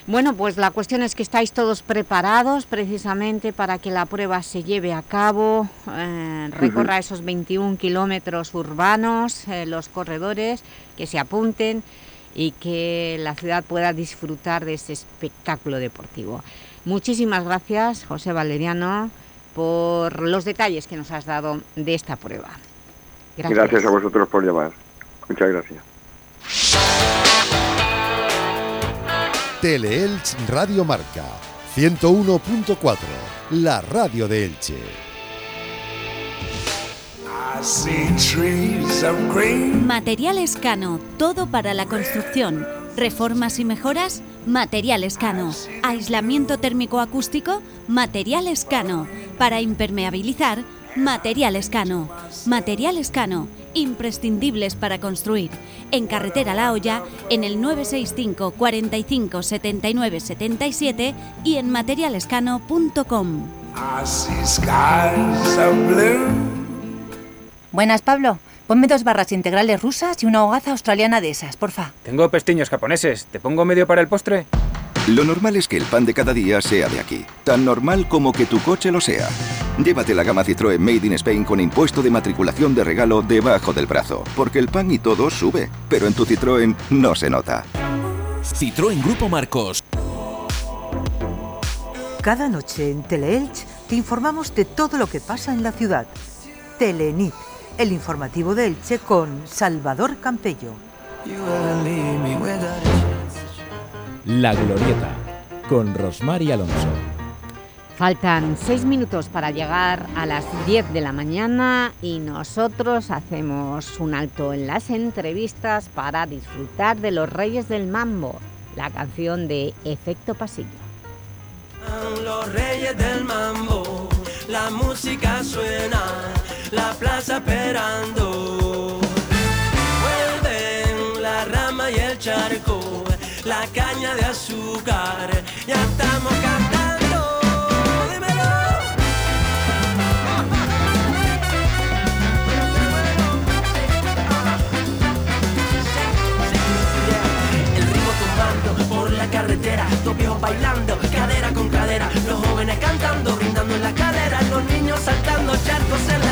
Bueno, pues la cuestión es que estáis todos preparados precisamente para que la prueba se lleve a cabo, eh, recorra esos 21 kilómetros urbanos, eh, los corredores que se apunten y que la ciudad pueda disfrutar de ese espectáculo deportivo. Muchísimas gracias, José Valeriano, por los detalles que nos has dado de esta prueba. Gracias. Gracias a vosotros por llamar. Muchas gracias. Teleelch Radio Marca 101.4, la radio de Elche. Materiales Cano, todo para la construcción. Reformas y mejoras, Materiales Cano. Aislamiento térmico acústico, Materiales Cano. Para impermeabilizar, Materiales Cano. Materiales Cano, imprescindibles para construir. En Carretera La Hoya, en el 965 45 79 77 y en materialescano.com. Buenas, Pablo. Ponme dos barras integrales rusas y una hogaza australiana de esas, porfa. Tengo pestiños japoneses. ¿Te pongo medio para el postre? Lo normal es que el pan de cada día sea de aquí. Tan normal como que tu coche lo sea. Llévate la gama Citroën Made in Spain con impuesto de matriculación de regalo debajo del brazo. Porque el pan y todo sube. Pero en tu Citroën no se nota. Citroën Grupo Marcos. Cada noche en Teleelch te informamos de todo lo que pasa en la ciudad. Telenit, el informativo de Elche con Salvador Campello. La Glorieta, con Rosmar y Alonso. Faltan seis minutos para llegar a las 10 de la mañana y nosotros hacemos un alto en las entrevistas para disfrutar de Los Reyes del Mambo, la canción de Efecto Pasillo. Los reyes del mambo, la música suena, la plaza esperando. Vuelven la rama y el charco, la caña de azúcar, ya estamos cantando. Dímelo. El ritmo tumbando por la carretera, los viejos bailando, cadera con cadera, los jóvenes cantando, brindando en la cadera, los niños saltando charcos en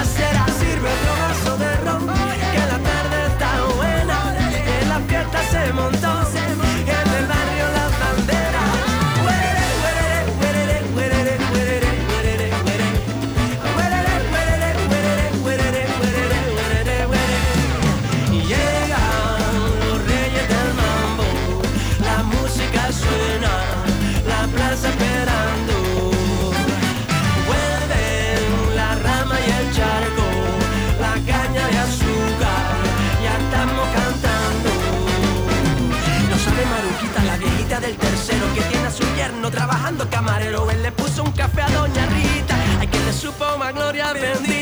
puso un café a Doña Rita. Ay, que le supo más gloria bendita.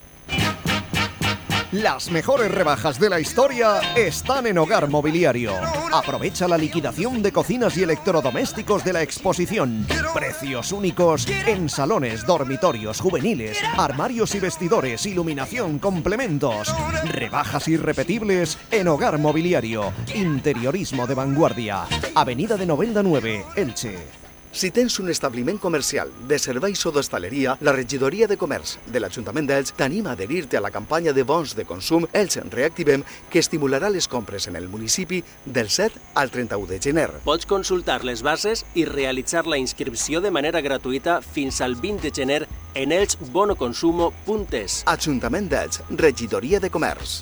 Las mejores rebajas de la historia están en Hogar Mobiliario. Aprovecha la liquidación de cocinas y electrodomésticos de la exposición. Precios únicos en salones, dormitorios, juveniles, armarios y vestidores, iluminación, complementos. Rebajas irrepetibles en Hogar Mobiliario. Interiorismo de vanguardia. Avenida de Novelda 9, Elche. Si tens un establiment comercial de serveis o d'hostaleria, la regidoria de comerç de l'Ajuntament d'Elx t'anima a adherir-te a la campanya de bons de consum Elx Reactivem que estimularà les compres en el municipi del 7 al 31 de gener. Pots consultar les bases i realitzar la inscripció de manera gratuïta fins al 20 de gener en elxbonoconsumo.es. Ajuntament d'Elx, regidoria de comerç.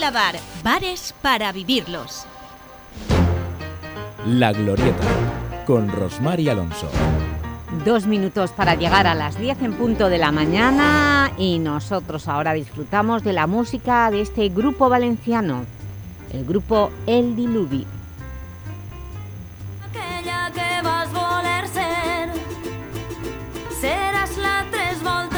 Bar, bares para vivirlos. La Glorieta, con Rosmar y Alonso. Dos minutos para llegar a las 10 en punto de la mañana y nosotros ahora disfrutamos de la música de este grupo valenciano, el grupo El Diluvi. aquella que vas voler ser. Seràs la tres voltes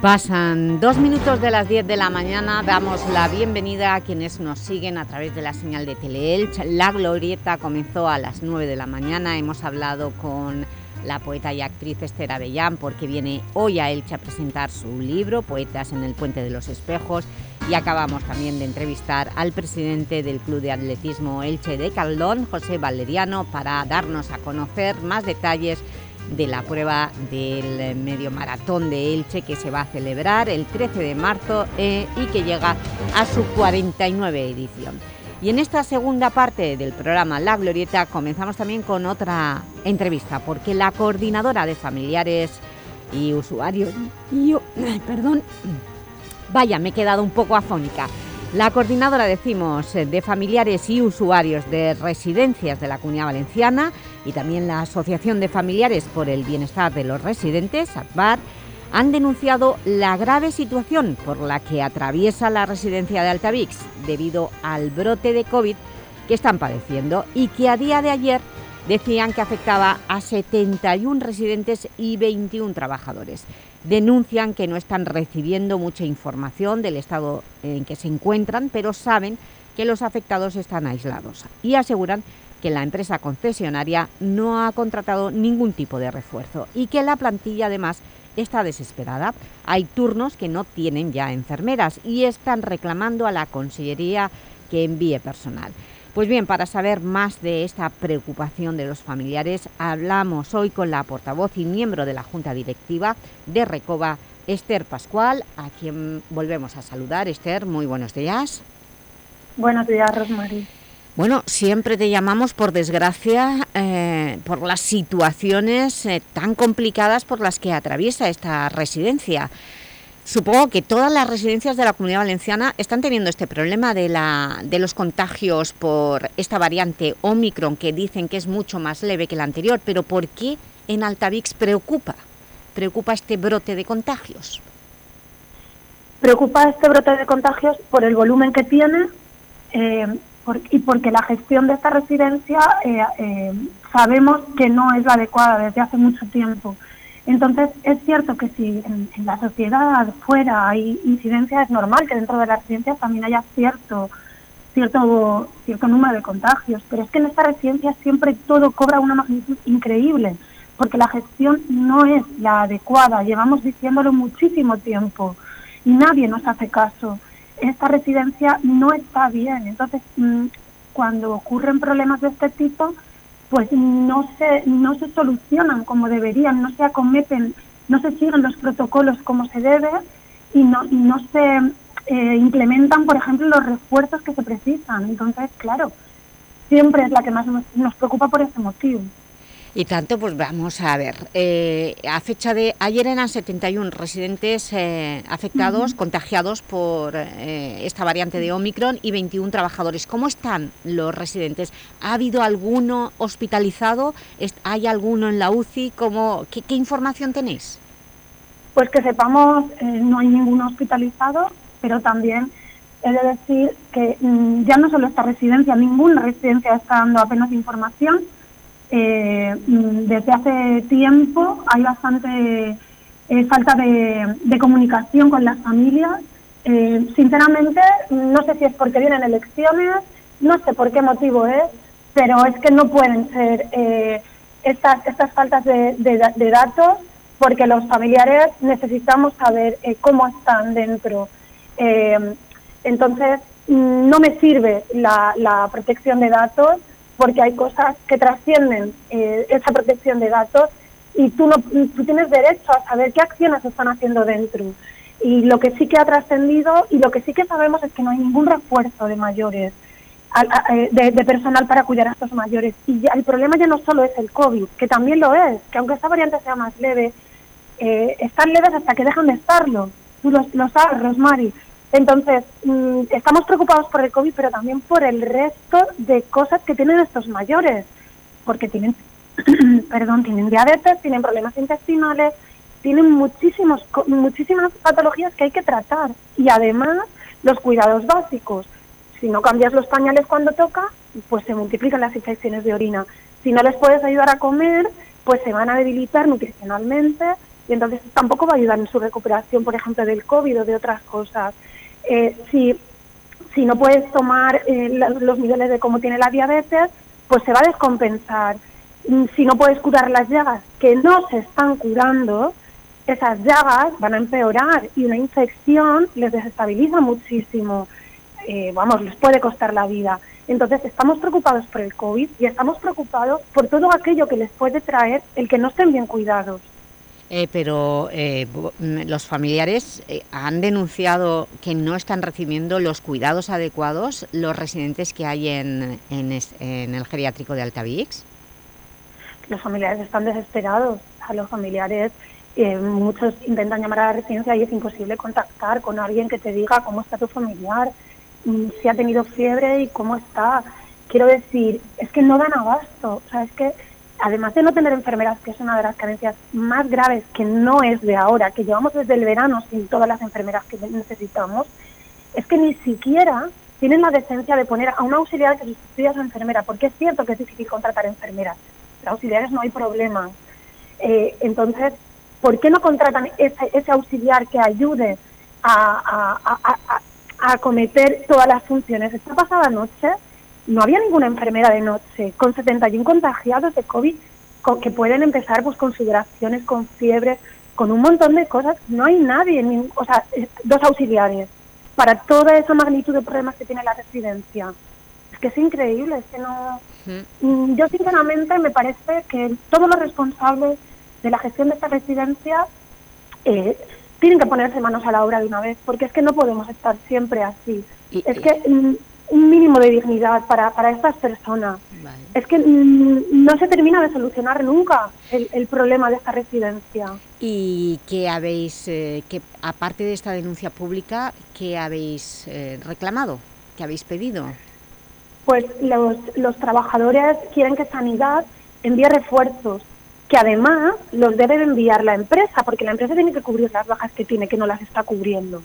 Pasan dos minutos de las 10 de la mañana, damos la bienvenida a quienes nos siguen a través de la señal de Teleelch. La Glorieta comenzó a las 9 de la mañana, hemos hablado con la poeta y actriz Esther Avellán porque viene hoy a Elche a presentar su libro, Poetas en el Puente de los Espejos, y acabamos también de entrevistar al presidente del Club de Atletismo Elche de Caldón, José Valeriano, para darnos a conocer más detalles de la prueba del medio maratón de Elche que se va a celebrar el 13 de marzo eh, y que llega a su 49 edición. Y en esta segunda parte del programa La Glorieta comenzamos también con otra entrevista porque la coordinadora de familiares y usuarios... Y, ay, perdón, vaya, me he quedado un poco afónica. La coordinadora, decimos, de familiares y usuarios de residencias de la Comunidad Valenciana y también la Asociación de Familiares por el Bienestar de los Residentes, ACBAR, han denunciado la grave situación por la que atraviesa la residencia de Altavix debido al brote de COVID que están padeciendo y que a día de ayer decían que afectaba a 71 residentes y 21 trabajadores. Denuncian que no están recibiendo mucha información del estado en que se encuentran, pero saben que los afectados están aislados y aseguran que la empresa concesionaria no ha contratado ningún tipo de refuerzo y que la plantilla además está desesperada. Hay turnos que no tienen ya enfermeras y están reclamando a la Consellería que envíe personal. Pues bien, para saber más de esta preocupación de los familiares, hablamos hoy con la portavoz y miembro de la Junta Directiva de Recoba, Esther Pascual, a quien volvemos a saludar. Esther, muy buenos días. Buenos días, Rosmarie. Bueno, siempre te llamamos, por desgracia, eh, por las situaciones eh, tan complicadas por las que atraviesa esta residencia. Supongo que todas las residencias de la Comunidad Valenciana están teniendo este problema de, la, de los contagios por esta variante Omicron, que dicen que es mucho más leve que la anterior, pero ¿por qué en Altavix preocupa? ¿Preocupa este brote de contagios? Preocupa este brote de contagios por el volumen que tiene eh, y porque la gestión de esta residencia eh, eh, sabemos que no es la adecuada desde hace mucho tiempo. Entonces, es cierto que si en, en la sociedad fuera hay incidencia, es normal que dentro de las residencias también haya cierto, cierto, cierto número de contagios, pero es que en esta residencia siempre todo cobra una magnitud increíble, porque la gestión no es la adecuada, llevamos diciéndolo muchísimo tiempo y nadie nos hace caso. Esta residencia no está bien, entonces mm, cuando ocurren problemas de este tipo, pues no se, no se solucionan como deberían, no se acometen, no se siguen los protocolos como se debe y no, no se eh, implementan, por ejemplo, los refuerzos que se precisan. Entonces, claro, siempre es la que más nos, nos preocupa por ese motivo. Y tanto, pues vamos a ver, eh, a fecha de ayer eran 71 residentes eh, afectados, contagiados por eh, esta variante de Omicron y 21 trabajadores. ¿Cómo están los residentes? ¿Ha habido alguno hospitalizado? ¿Es- ¿Hay alguno en la UCI? ¿Cómo, qué, qué información tenéis? Pues que sepamos, eh, no hay ninguno hospitalizado, pero también he de decir que mm, ya no solo esta residencia, ninguna residencia está dando apenas información. Eh, mm, desde hace tiempo hay bastante eh, falta de, comunicación con las familias. Eh, sinceramente, no sé si es porque vienen elecciones, no sé por qué motivo es, pero es que no pueden ser estas, estas faltas de, de da- de datos porque los familiares necesitamos saber cómo están dentro. Entonces, mm, no me sirve la protección de datos porque hay cosas que trascienden eh, esa protección de datos y tú, no, tú tienes derecho a saber qué acciones están haciendo dentro. Y lo que sí que ha trascendido y lo que sí que sabemos es que no hay ningún refuerzo de mayores, eh, de, de personal para cuidar a estos mayores. Y ya, el problema ya no solo es el COVID, que también lo es, que aunque esta variante sea más leve, eh, están leves hasta que dejan de estarlo. Tú lo, lo sabes, Rosmary. Entonces, mm, estamos preocupados por el COVID, pero también por el resto de cosas que tienen estos mayores, porque tienen, [CLEARS THROAT] perdón, tienen diabetes, tienen problemas intestinales, tienen muchísimos, muchísimas patologías que hay que tratar. Y además, los cuidados básicos. Si no cambias los pañales cuando toca, pues se multiplican las infecciones de orina. Si no les puedes ayudar a comer, pues se van a debilitar nutricionalmente y entonces tampoco va a ayudar en su recuperación, por ejemplo, del COVID o de otras cosas. Eh, si, si no puedes tomar eh, los niveles de cómo tiene la diabetes, pues se va a descompensar. Si no puedes curar las llagas que no se están curando, esas llagas van a empeorar y una infección les desestabiliza muchísimo. Eh, vamos, les puede costar la vida. Entonces, estamos preocupados por el COVID y estamos preocupados por todo aquello que les puede traer el que no estén bien cuidados. Eh, pero eh, mm, los familiares eh, han denunciado que no están recibiendo los cuidados adecuados los residentes que hay en, en el geriátrico de Altavix. Los familiares están desesperados. A los familiares, eh, muchos intentan llamar a la residencia y es imposible contactar con alguien que te diga cómo está tu familiar, mm, si ha tenido fiebre y cómo está. Quiero decir, es que no dan abasto. O sea, es que además de no tener enfermeras, que es una de las carencias más graves, que no es de ahora, que llevamos desde el verano sin todas las enfermeras que necesitamos, es que ni siquiera tienen la decencia de poner a una auxiliar que sustituya a su enfermera, porque es cierto que es difícil contratar enfermeras, pero auxiliares no hay problema. Eh, entonces, ¿por qué no contratan ese, auxiliar que ayude a acometer todas las funciones? Esta pasada noche no había ninguna enfermera de noche, con 71 contagiados de COVID, con, que pueden empezar pues con sudoraciones, con fiebre, con un montón de cosas. No hay nadie, ni- o sea, eh, dos auxiliares para toda esa magnitud de problemas que tiene la residencia. Es que es increíble, es que no... Mm, Yo sinceramente me parece que todos los responsables de la gestión de esta residencia eh, tienen que ponerse manos a la obra de una vez, porque es que no podemos estar siempre así. es que mm, un mínimo de dignidad para, para estas personas. Es que mm, no se termina de solucionar nunca el, el problema de esta residencia. ¿Y qué habéis, eh, que, aparte de esta denuncia pública, qué habéis eh, reclamado? ¿Qué habéis pedido? Pues los, los trabajadores quieren que Sanidad envíe refuerzos, que además los debe de enviar la empresa, porque la empresa tiene que cubrir las bajas que tiene, que no las está cubriendo.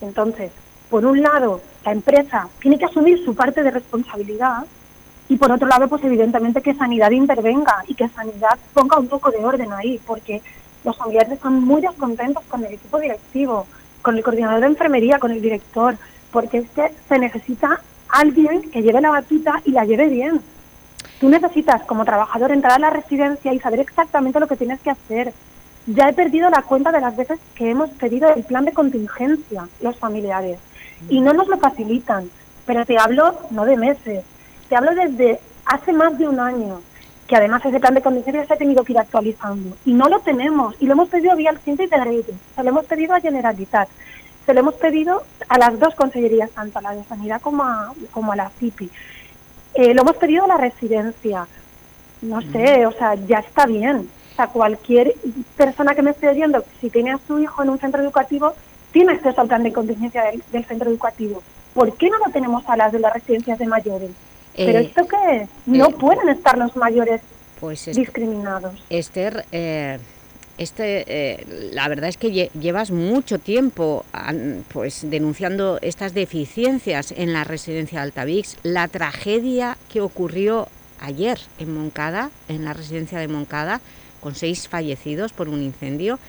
Entonces, por un lado, la empresa tiene que asumir su parte de responsabilidad y por otro lado, pues evidentemente que Sanidad intervenga y que Sanidad ponga un poco de orden ahí, porque los familiares están muy descontentos con el equipo directivo, con el coordinador de enfermería, con el director, porque es que se necesita alguien que lleve la batuta y la lleve bien. Tú necesitas, como trabajador, entrar a la residencia y saber exactamente lo que tienes que hacer. Ya he perdido la cuenta de las veces que hemos pedido el plan de contingencia, los familiares, y no nos lo facilitan. Pero te hablo no de meses, te hablo desde hace más de un año, que además ese plan de contingencia se ha tenido que ir actualizando. Y no lo tenemos, y lo hemos pedido vía el Cinta y Tenerife, se lo hemos pedido a Generalitat, se lo hemos pedido a las dos consellerías, tanto a la de Sanidad como a, como a la CIPI. Eh, lo hemos pedido a la residencia. No sé, o sea, ya está bien. O sea, cualquier persona que me esté oyendo, si tiene a su hijo en un centro educativo, tiene acceso al plan de contingencia del, del centro educativo. ¿Por qué no lo tenemos a las de las residencias de mayores? ¿Pero Eh, esto qué es? No eh, pueden estar los mayores Pues es- discriminados. Esther, eh, este, la verdad es que lle- llevas mucho tiempo pues, denunciando estas deficiencias en la residencia de Altavix. La tragedia que ocurrió ayer en Moncada, en la residencia de Moncada, con seis fallecidos por un incendio,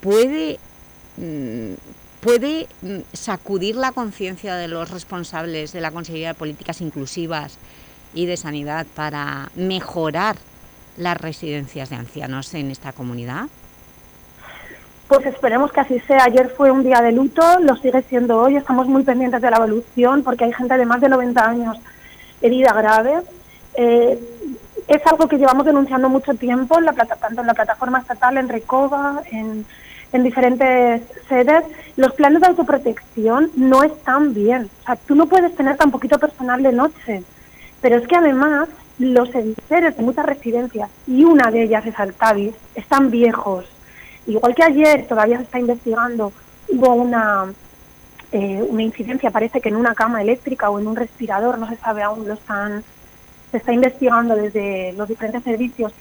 puede, puede mm, sacudir la conciencia de los responsables de la Consejería de Políticas Inclusivas y de Sanidad para mejorar las residencias de ancianos en esta comunidad? Pues esperemos que así sea. Ayer fue un día de luto, lo sigue siendo hoy. Estamos muy pendientes de la evolución porque hay gente de más de 90 años herida grave. Eh, es algo que llevamos denunciando mucho tiempo, en la plata- tanto en la plataforma estatal, en Recoba, en, en diferentes sedes. Los planes de autoprotección no están bien. O sea, tú no puedes tener tan poquito personal de noche. Pero es que además los enseres de muchas residencias, y una de ellas es Altavis, están viejos. Igual que ayer todavía se está investigando, hubo una, eh, una incidencia, parece que en una cama eléctrica o en un respirador, no se sabe aún, lo están, se está investigando desde los diferentes servicios.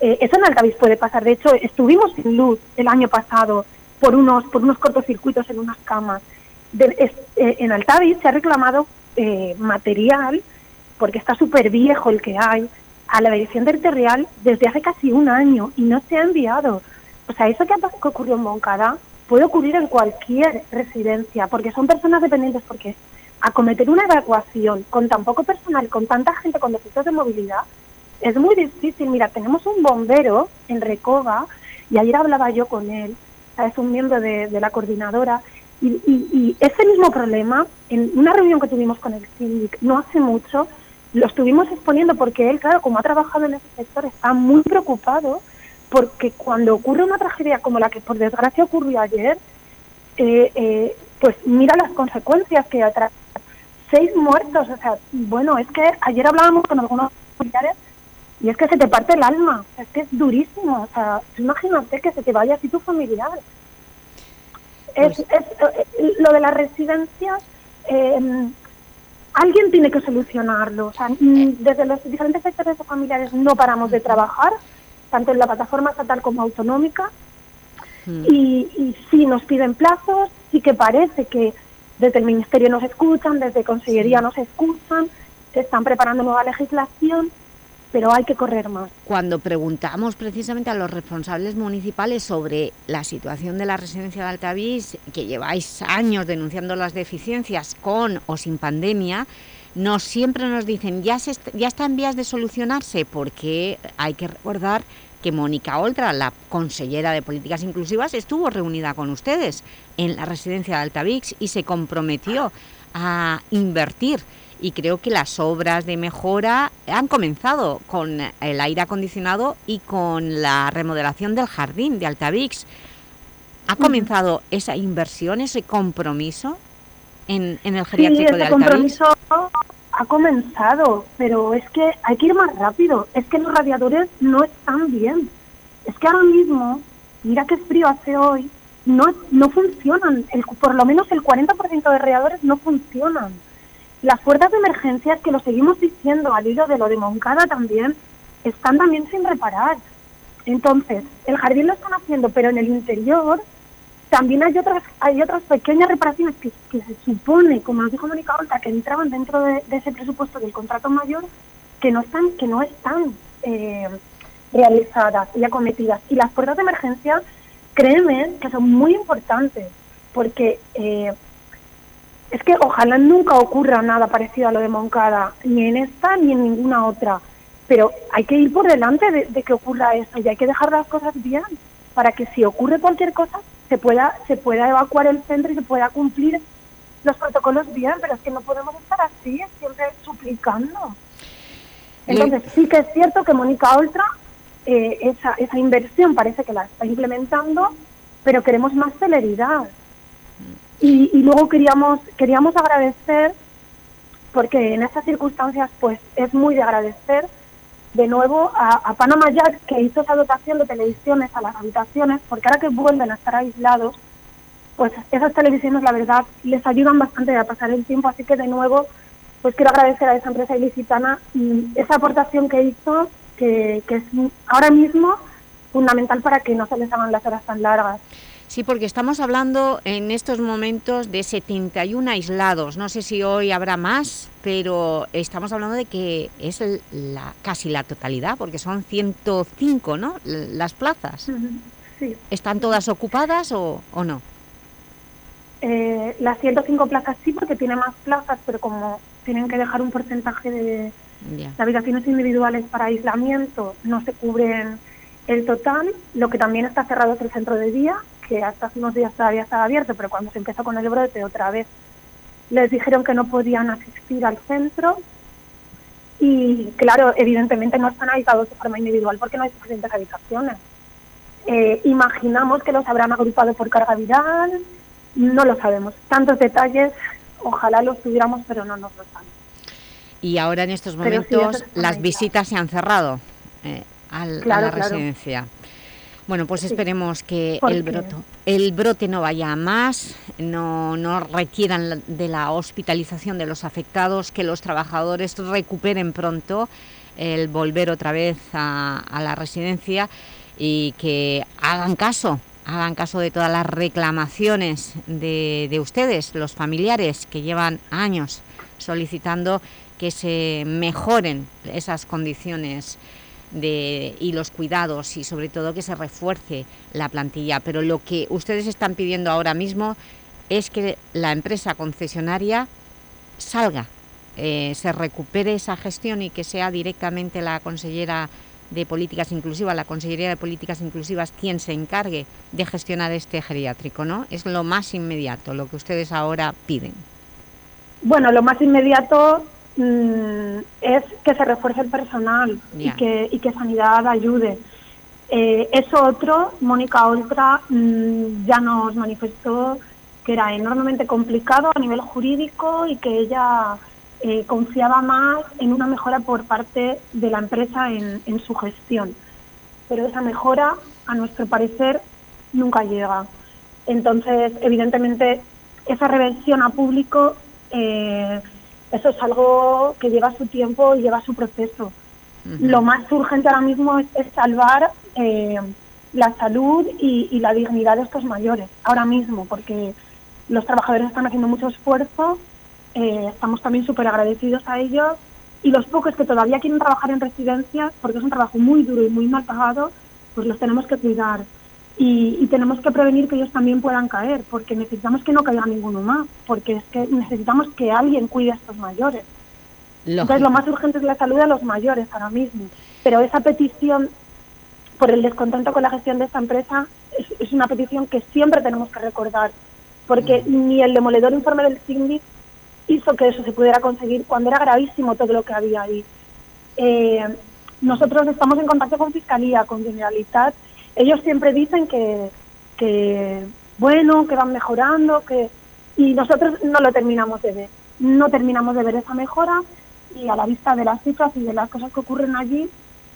Eh, eso en Altavis puede pasar. De hecho, estuvimos sin luz el año pasado por unos, por unos cortocircuitos en unas camas. De- es- eh, en Altavis se ha reclamado eh, material, porque está súper viejo el que hay, a la dirección territorial desde hace casi un año y no se ha enviado. O sea, eso que, que ocurrió en Moncada puede ocurrir en cualquier residencia, porque son personas dependientes, porque acometer una evacuación con tan poco personal, con tanta gente con defectos de movilidad, es muy difícil. Mira, tenemos un bombero en Recoba, y ayer hablaba yo con él, es un miembro de, la coordinadora, y, y, y ese mismo problema, en una reunión que tuvimos con el síndic no hace mucho, lo estuvimos exponiendo porque él, claro, como ha trabajado en ese sector, está muy preocupado porque cuando ocurre una tragedia como la que por desgracia ocurrió ayer, eh, eh, pues mira las consecuencias que atrás. Seis muertos, o sea, bueno, es que ayer hablábamos con algunos familiares y es que se te parte el alma, es que es durísimo, o sea, imagínate que se te vaya así tu familiar. Es, es, eh, lo de las residencias, eh, alguien tiene que solucionarlo. O sea, mm, desde los diferentes sectores familiares no paramos de trabajar, tanto en la plataforma estatal como autonómica, y, y sí nos piden plazos, sí que parece que desde el Ministerio nos escuchan, desde Consellería nos escuchan, se están preparando nueva legislación, pero hay que correr más. Cuando preguntamos precisamente a los responsables municipales sobre la situación de la residencia de Altavís, que lleváis años denunciando las deficiencias con o sin pandemia, nos siempre nos dicen ya, se ya está en vías de solucionarse porque hay que recordar que Mónica Oltra, la consellera de Políticas Inclusivas, estuvo reunida con ustedes en la residencia de Altavix y se comprometió a invertir y creo que las obras de mejora han comenzado con el aire acondicionado y con la remodelación del jardín de Altavix. ¿Ha comenzado esa inversión, ese compromiso en, en el Sí, geriátrico de ese Altavix? compromiso ha comenzado, pero es que hay que ir más rápido. Es que los radiadores no están bien. Es que ahora mismo, mira qué frío hace hoy, no, no funcionan. El, por lo menos el 40% de radiadores no funcionan. Las puertas de emergencias, que lo seguimos diciendo al hilo de lo de Moncada también, están también sin reparar. Entonces, el jardín lo están haciendo, pero en el interior también hay otras hay otras pequeñas reparaciones que, se supone, como nos dijo Mónica Olta, que entraban dentro de, de ese presupuesto del contrato mayor, que no están que no están eh, realizadas y acometidas. Y las puertas de emergencia, créeme que son muy importantes, porque eh, es que ojalá nunca ocurra nada parecido a lo de Moncada, ni en esta ni en ninguna otra. Pero hay que ir por delante de, de que ocurra eso y hay que dejar las cosas bien para que si ocurre cualquier cosa se pueda se pueda evacuar el centro y se pueda cumplir los protocolos bien, pero es que no podemos estar así, siempre suplicando. Entonces sí que es cierto que Mónica Oltra eh, esa, esa inversión parece que la está implementando, pero queremos más celeridad. Y, luego queríamos queríamos agradecer, porque en estas circunstancias pues es muy de agradecer, de nuevo a, a Panama Jack que hizo esa dotación de televisiones a las habitaciones, porque ahora que vuelven a estar aislados, pues esas televisiones la verdad les ayudan bastante a pasar el tiempo, así que de nuevo pues quiero agradecer a esa empresa ilicitana y esa aportación que hizo, que, que es ahora mismo fundamental para que no se les hagan las horas tan largas. Sí, porque estamos hablando en estos momentos de 71 aislados. No sé si hoy habrá más, pero estamos hablando de que es la, casi la totalidad, porque son 105, ¿no? Las plazas. Sí. ¿Están todas ocupadas o, o no? Eh, las 105 plazas sí, porque tiene más plazas, pero como tienen que dejar un porcentaje de, de habitaciones individuales para aislamiento, no se cubren el total. Lo que también está cerrado es el centro de día, que hasta hace unos días todavía estaba abierto, pero cuando se empezó con el brote otra vez les dijeron que no podían asistir al centro. Y claro, evidentemente no están aislados de forma individual porque no hay suficientes habitaciones. Eh, imaginamos que los habrán agrupado por carga viral, no lo sabemos. Tantos detalles, ojalá los tuviéramos, pero no nos los dan. Y ahora en estos sí, momentos las visitas se han cerrado eh, al- Claro, a la claro. Bueno, pues esperemos que el, broto, el brote no vaya a más, no, no requieran de la hospitalización de los afectados, que los trabajadores recuperen pronto el volver otra vez a, a la residencia y que hagan caso, hagan caso de todas las reclamaciones de, de ustedes, los familiares que llevan años solicitando que se mejoren esas condiciones de, y los cuidados y sobre todo que se refuerce la plantilla. Pero lo que ustedes están pidiendo ahora mismo es que la empresa concesionaria salga, eh, se recupere esa gestión y que sea directamente la consellera de Políticas Inclusivas, la Consellería de Políticas Inclusivas, quien se encargue de gestionar este geriátrico, ¿no? Es lo más inmediato, lo que ustedes ahora piden. Bueno, lo más inmediato mm, es que se refuerce el personal y que, y que Sanidad ayude. Eh, eso otro, Mónica Oltra mm, ya nos manifestó que era enormemente complicado a nivel jurídico y que ella eh, confiaba más en una mejora por parte de la empresa en, en su gestión. Pero esa mejora, a nuestro parecer, nunca llega. Entonces, evidentemente, esa reversión a público, eh, eso es algo que lleva su tiempo y lleva su proceso. Lo más urgente ahora mismo es, es salvar eh, la salud y, y la dignidad de estos mayores, ahora mismo, porque los trabajadores están haciendo mucho esfuerzo, eh, estamos también súper agradecidos a ellos y los pocos que todavía quieren trabajar en residencias, porque es un trabajo muy duro y muy mal pagado, pues los tenemos que cuidar. Y, y tenemos que prevenir que ellos también puedan caer, porque necesitamos que no caiga ninguno más, porque es que necesitamos que alguien cuide a estos mayores. Entonces, lo más urgente es la salud de los mayores ahora mismo. Pero esa petición por el descontento con la gestión de esta empresa es, es una petición que siempre tenemos que recordar, porque ni el demoledor informe del síndic hizo que eso se pudiera conseguir cuando era gravísimo todo lo que había ahí. Eh, nosotros estamos en contacto con Fiscalía, con Generalitat. Ellos siempre dicen que, que bueno, que van mejorando, que y nosotros no lo terminamos de ver. No terminamos de ver esa mejora y a la vista de las cifras y de las cosas que ocurren allí,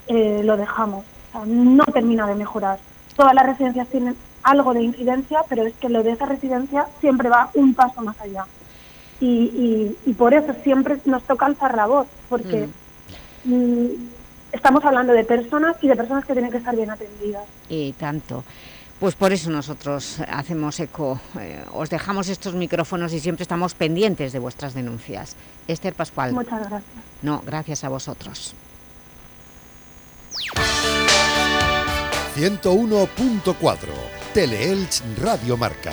eh, lo dejamos. O sea, no termina de mejorar. Todas las residencias tienen algo de incidencia, pero es que lo de esa residencia siempre va un paso más allá. Y, y, y por eso siempre nos toca alzar la voz, porque mm, estamos hablando de personas y de personas que tienen que estar bien atendidas. y tanto. Pues por eso nosotros hacemos eco, eh, os dejamos estos micrófonos y siempre estamos pendientes de vuestras denuncias. Esther Pascual. Muchas gracias. No, gracias a vosotros. 101.4 Teleelch Radio Marca.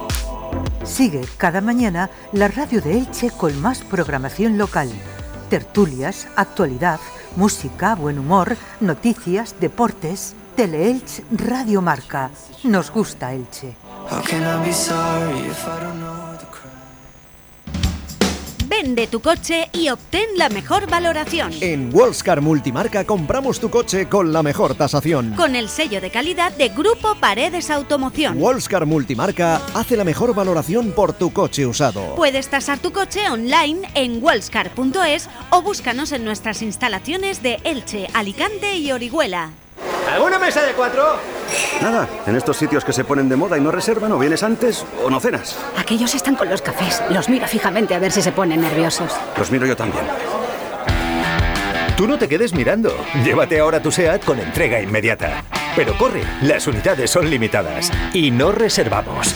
Sigue cada mañana la radio de Elche con más programación local. Tertulias, actualidad, música, buen humor, noticias, deportes. Teleelch Radio Marca. Nos gusta Elche. Vende tu coche y obtén la mejor valoración. En Wallscar Multimarca compramos tu coche con la mejor tasación. Con el sello de calidad de Grupo Paredes Automoción. Wallscar Multimarca hace la mejor valoración por tu coche usado. Puedes tasar tu coche online en wallscar.es o búscanos en nuestras instalaciones de Elche, Alicante y Orihuela. ¿Alguna mesa de cuatro? Nada, en estos sitios que se ponen de moda y no reservan, o vienes antes o no cenas. Aquellos están con los cafés. Los mira fijamente a ver si se ponen nerviosos. Los miro yo también. Tú no te quedes mirando. Llévate ahora tu SEAT con entrega inmediata. Pero corre, las unidades son limitadas y no reservamos.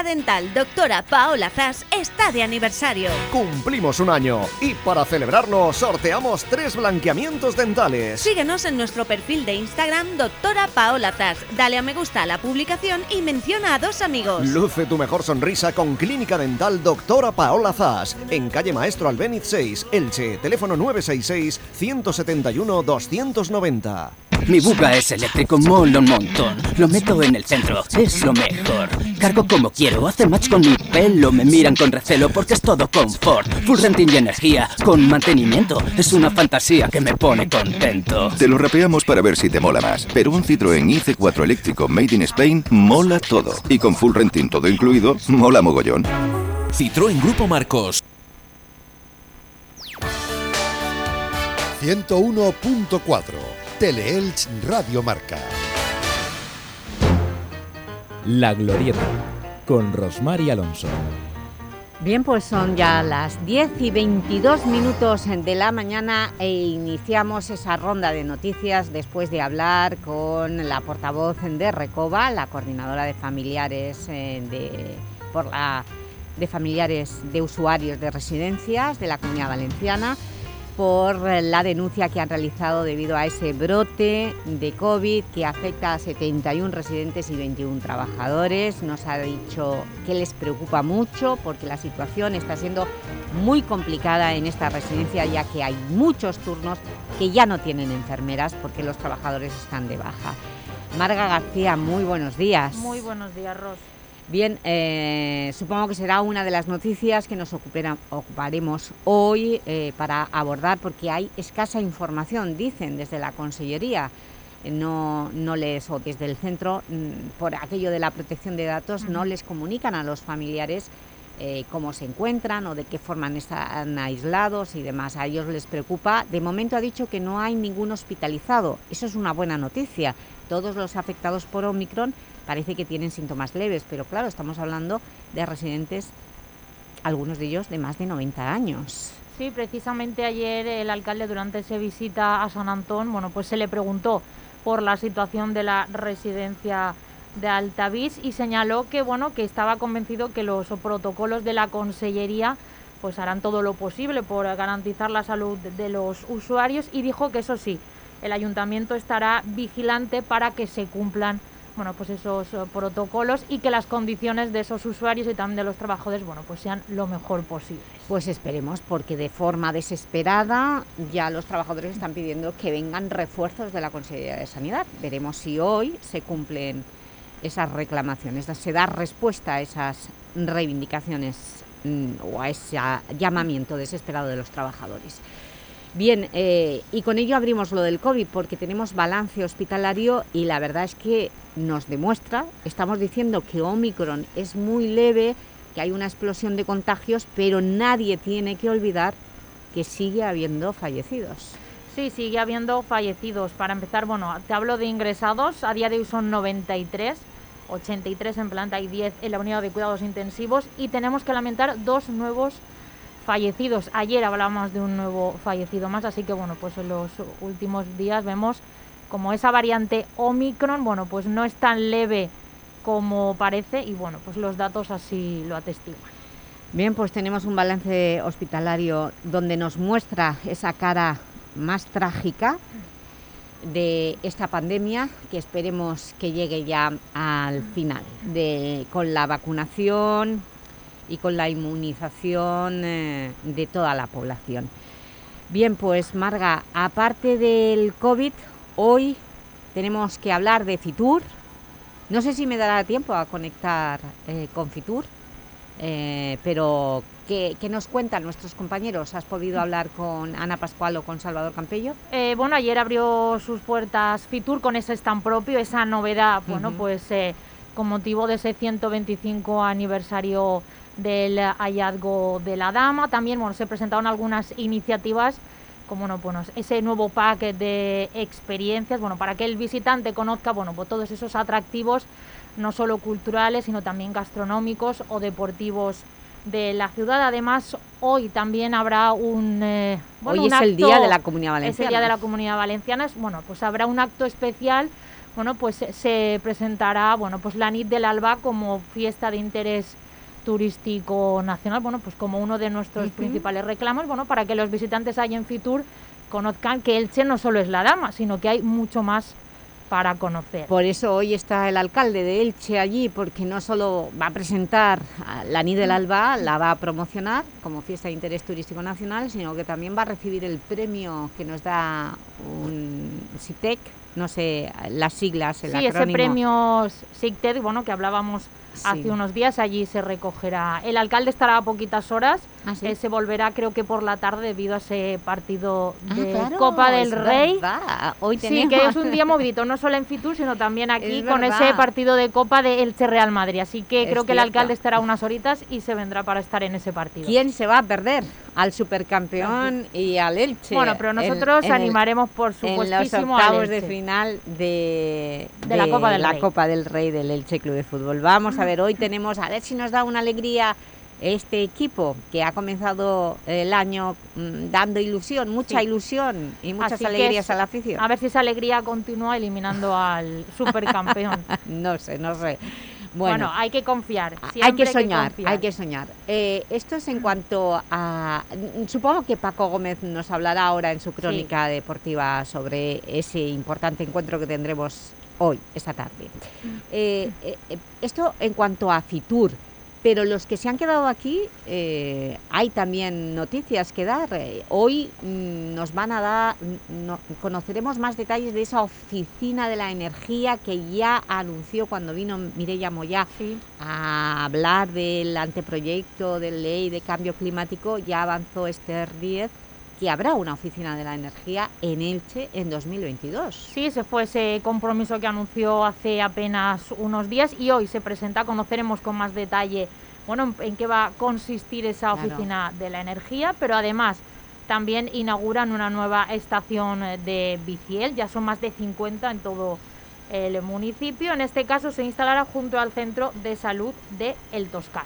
Clínica Dental Doctora Paola Zas está de aniversario. Cumplimos un año y para celebrarlo sorteamos tres blanqueamientos dentales. Síguenos en nuestro perfil de Instagram Doctora Paola Zas. Dale a me gusta a la publicación y menciona a dos amigos. Luce tu mejor sonrisa con Clínica Dental Doctora Paola Zas. En calle Maestro Albéniz 6, Elche. Teléfono 966-171-290. Mi buga es eléctrico, mola un montón. Lo meto en el centro, es lo mejor. Cargo como quiero, hace match con mi pelo. Me miran con recelo porque es todo confort. Full renting y energía, con mantenimiento. Es una fantasía que me pone contento. Te lo rapeamos para ver si te mola más. Pero un Citroën IC4 eléctrico Made in Spain mola todo. Y con full renting todo incluido, mola mogollón. Citroën Grupo Marcos. 101.4 Teleelch Radio Marca. La Glorieta, con Rosmar y Alonso. Bien, pues son ya las 10 y 22 minutos de la mañana e iniciamos esa ronda de noticias después de hablar con la portavoz de Recoba, la coordinadora de familiares eh, de, por la, de familiares de usuarios de residencias de la Comunidad Valenciana, por la denuncia que han realizado debido a ese brote de COVID que afecta a 71 residentes y 21 trabajadores. Nos ha dicho que les preocupa mucho porque la situación está siendo muy complicada en esta residencia ya que hay muchos turnos que ya no tienen enfermeras porque los trabajadores están de baja. Marga García, muy buenos días. Muy buenos días, Ros. Bien, eh, supongo que será una de las noticias que nos ocupera- ocuparemos hoy eh, para abordar, porque hay escasa información, dicen desde la Consellería, no, no les, o desde el centro, mm, por aquello de la protección de datos, no les comunican a los familiares eh, cómo se encuentran o de qué forma están aislados y demás. A ellos les preocupa. De momento ha dicho que no hay ningún hospitalizado. Eso es una buena noticia. Todos los afectados por Omicron parece que tienen síntomas leves, pero claro, estamos hablando de residentes, algunos de ellos de más de 90 años. Sí, precisamente ayer el alcalde durante esa visita a San Antón, bueno, pues se le preguntó por la situación de la residencia de Altavís y señaló que bueno, que estaba convencido que los protocolos de la consellería pues harán todo lo posible por garantizar la salud de los usuarios y dijo que eso sí, el ayuntamiento estará vigilante para que se cumplan bueno, pues esos eh, protocolos y que las condiciones de esos usuarios y también de los trabajadores, bueno, pues sean lo mejor posible. Pues esperemos, porque de forma desesperada ya los trabajadores están pidiendo que vengan refuerzos de la Consejería de Sanidad. Veremos si hoy se cumplen esas reclamaciones, se da respuesta a esas reivindicaciones mm, o a ese llamamiento desesperado de los trabajadores. Bien, eh, y con ello abrimos lo del COVID porque tenemos balance hospitalario y la verdad es que nos demuestra, estamos diciendo que Omicron es muy leve, que hay una explosión de contagios, pero nadie tiene que olvidar que sigue habiendo fallecidos. Sí, sigue habiendo fallecidos. Para empezar, bueno, te hablo de ingresados, a día de hoy son 93, 83 en planta y 10 en la unidad de cuidados intensivos y tenemos que lamentar dos nuevos. Ayer hablábamos de un nuevo fallecido más, así que bueno, pues en los últimos días vemos como esa variante Omicron, bueno, pues no es tan leve como parece y bueno, pues los datos así lo atestiguan. Bien, pues tenemos un balance hospitalario donde nos muestra esa cara más trágica de esta pandemia que esperemos que llegue ya al final, de, con la vacunación y con la inmunización eh, de toda la población. Bien, pues Marga, aparte del COVID, hoy tenemos que hablar de Fitur. No sé si me dará tiempo a conectar eh, con Fitur, eh, pero ¿qué, qué nos cuentan nuestros compañeros? ¿Has podido hablar con Ana Pascual o con Salvador Campello? Eh, bueno, ayer abrió sus puertas Fitur con ese stand propio, esa novedad, bueno, pues con motivo de ese 125 aniversario del hallazgo de la dama. También bueno, se presentaron algunas iniciativas como no, bueno, ese nuevo pack de experiencias, bueno, para que el visitante conozca, bueno, pues todos esos atractivos, no solo culturales, sino también gastronómicos o deportivos de la ciudad. Además, hoy también habrá un... eh, bueno, Hoy un es el acto- Día de la Comunidad Es el Valenciana. Día de la Comunidad Valenciana. Bueno, pues habrá un acto especial. Bueno, pues se- se presentará, bueno, pues la NIT del Alba como fiesta de interés turístico nacional, bueno, pues como uno de nuestros Ujú. principales reclamos, bueno, para que los visitantes allá en Fitur conozcan que Elche no solo es la dama, sino que hay mucho más para conocer. Por eso hoy está el alcalde de Elche allí, porque no solo va a presentar a la NI del Alba, la va a promocionar como fiesta de interés turístico nacional, sino que también va a recibir el premio que nos da un SITEC, no sé las siglas, el Sí, ese acrónimo. premio SICTED, bueno, que hablábamos. Hace unos días, allí se recogerá. El alcalde estará a poquitas horas, Ah, sí. eh, se volverá creo que por la tarde debido a ese partido Ah, de claro, Copa del Rey. verdad. Hoy Sí, que es un día movidito, no solo en Fitur, sino también [LAUGHS] aquí Es con verdad. ese partido de Copa de Elche Real Madrid. Así que Es creo que el alcalde estará unas horitas y se vendrá para estar en ese partido. ¿Quién se va a perder? Al supercampeón y al Elche. Bueno, pero nosotros en animaremos por en los supuestísimo al octavos de final de, De la Copa del la. Copa del Rey del Elche Club de Fútbol. Vamos a ver, hoy tenemos, a ver si nos da una alegría este equipo que ha comenzado el año mm, dando ilusión, mucha Sí. ilusión y muchas Así alegrías es- a la afición. A ver si esa alegría continúa eliminando al [LAUGHS] supercampeón. [LAUGHS] no sé, no sé. Bueno, Bueno, hay que confiar. hay que soñar, hay que soñar. Eh, esto es en cuanto a... Supongo que Paco Gómez nos hablará ahora en su crónica deportiva sobre ese importante encuentro que tendremos hoy, esta tarde. Eh, eh, eh, esto en cuanto a Fitur, pero los que se han quedado aquí, eh, hay también noticias que dar. Hoy mm, nos van a dar, mm, no- conoceremos más detalles de esa oficina de la energía que ya anunció cuando vino Mireia Moyá a hablar del anteproyecto de ley de cambio climático. Ya avanzó Esther Díez que habrá una oficina de la energía en Elche en 2022. Sí, ese fue ese compromiso que anunció hace apenas unos días y hoy se presenta, conoceremos con más detalle bueno, en, qué va a consistir esa Claro. oficina de la energía, pero además también inauguran una nueva estación eh, de Biciel, ya son más de 50 en todo el municipio, en este caso se instalará junto al Centro de Salud de El Toscar.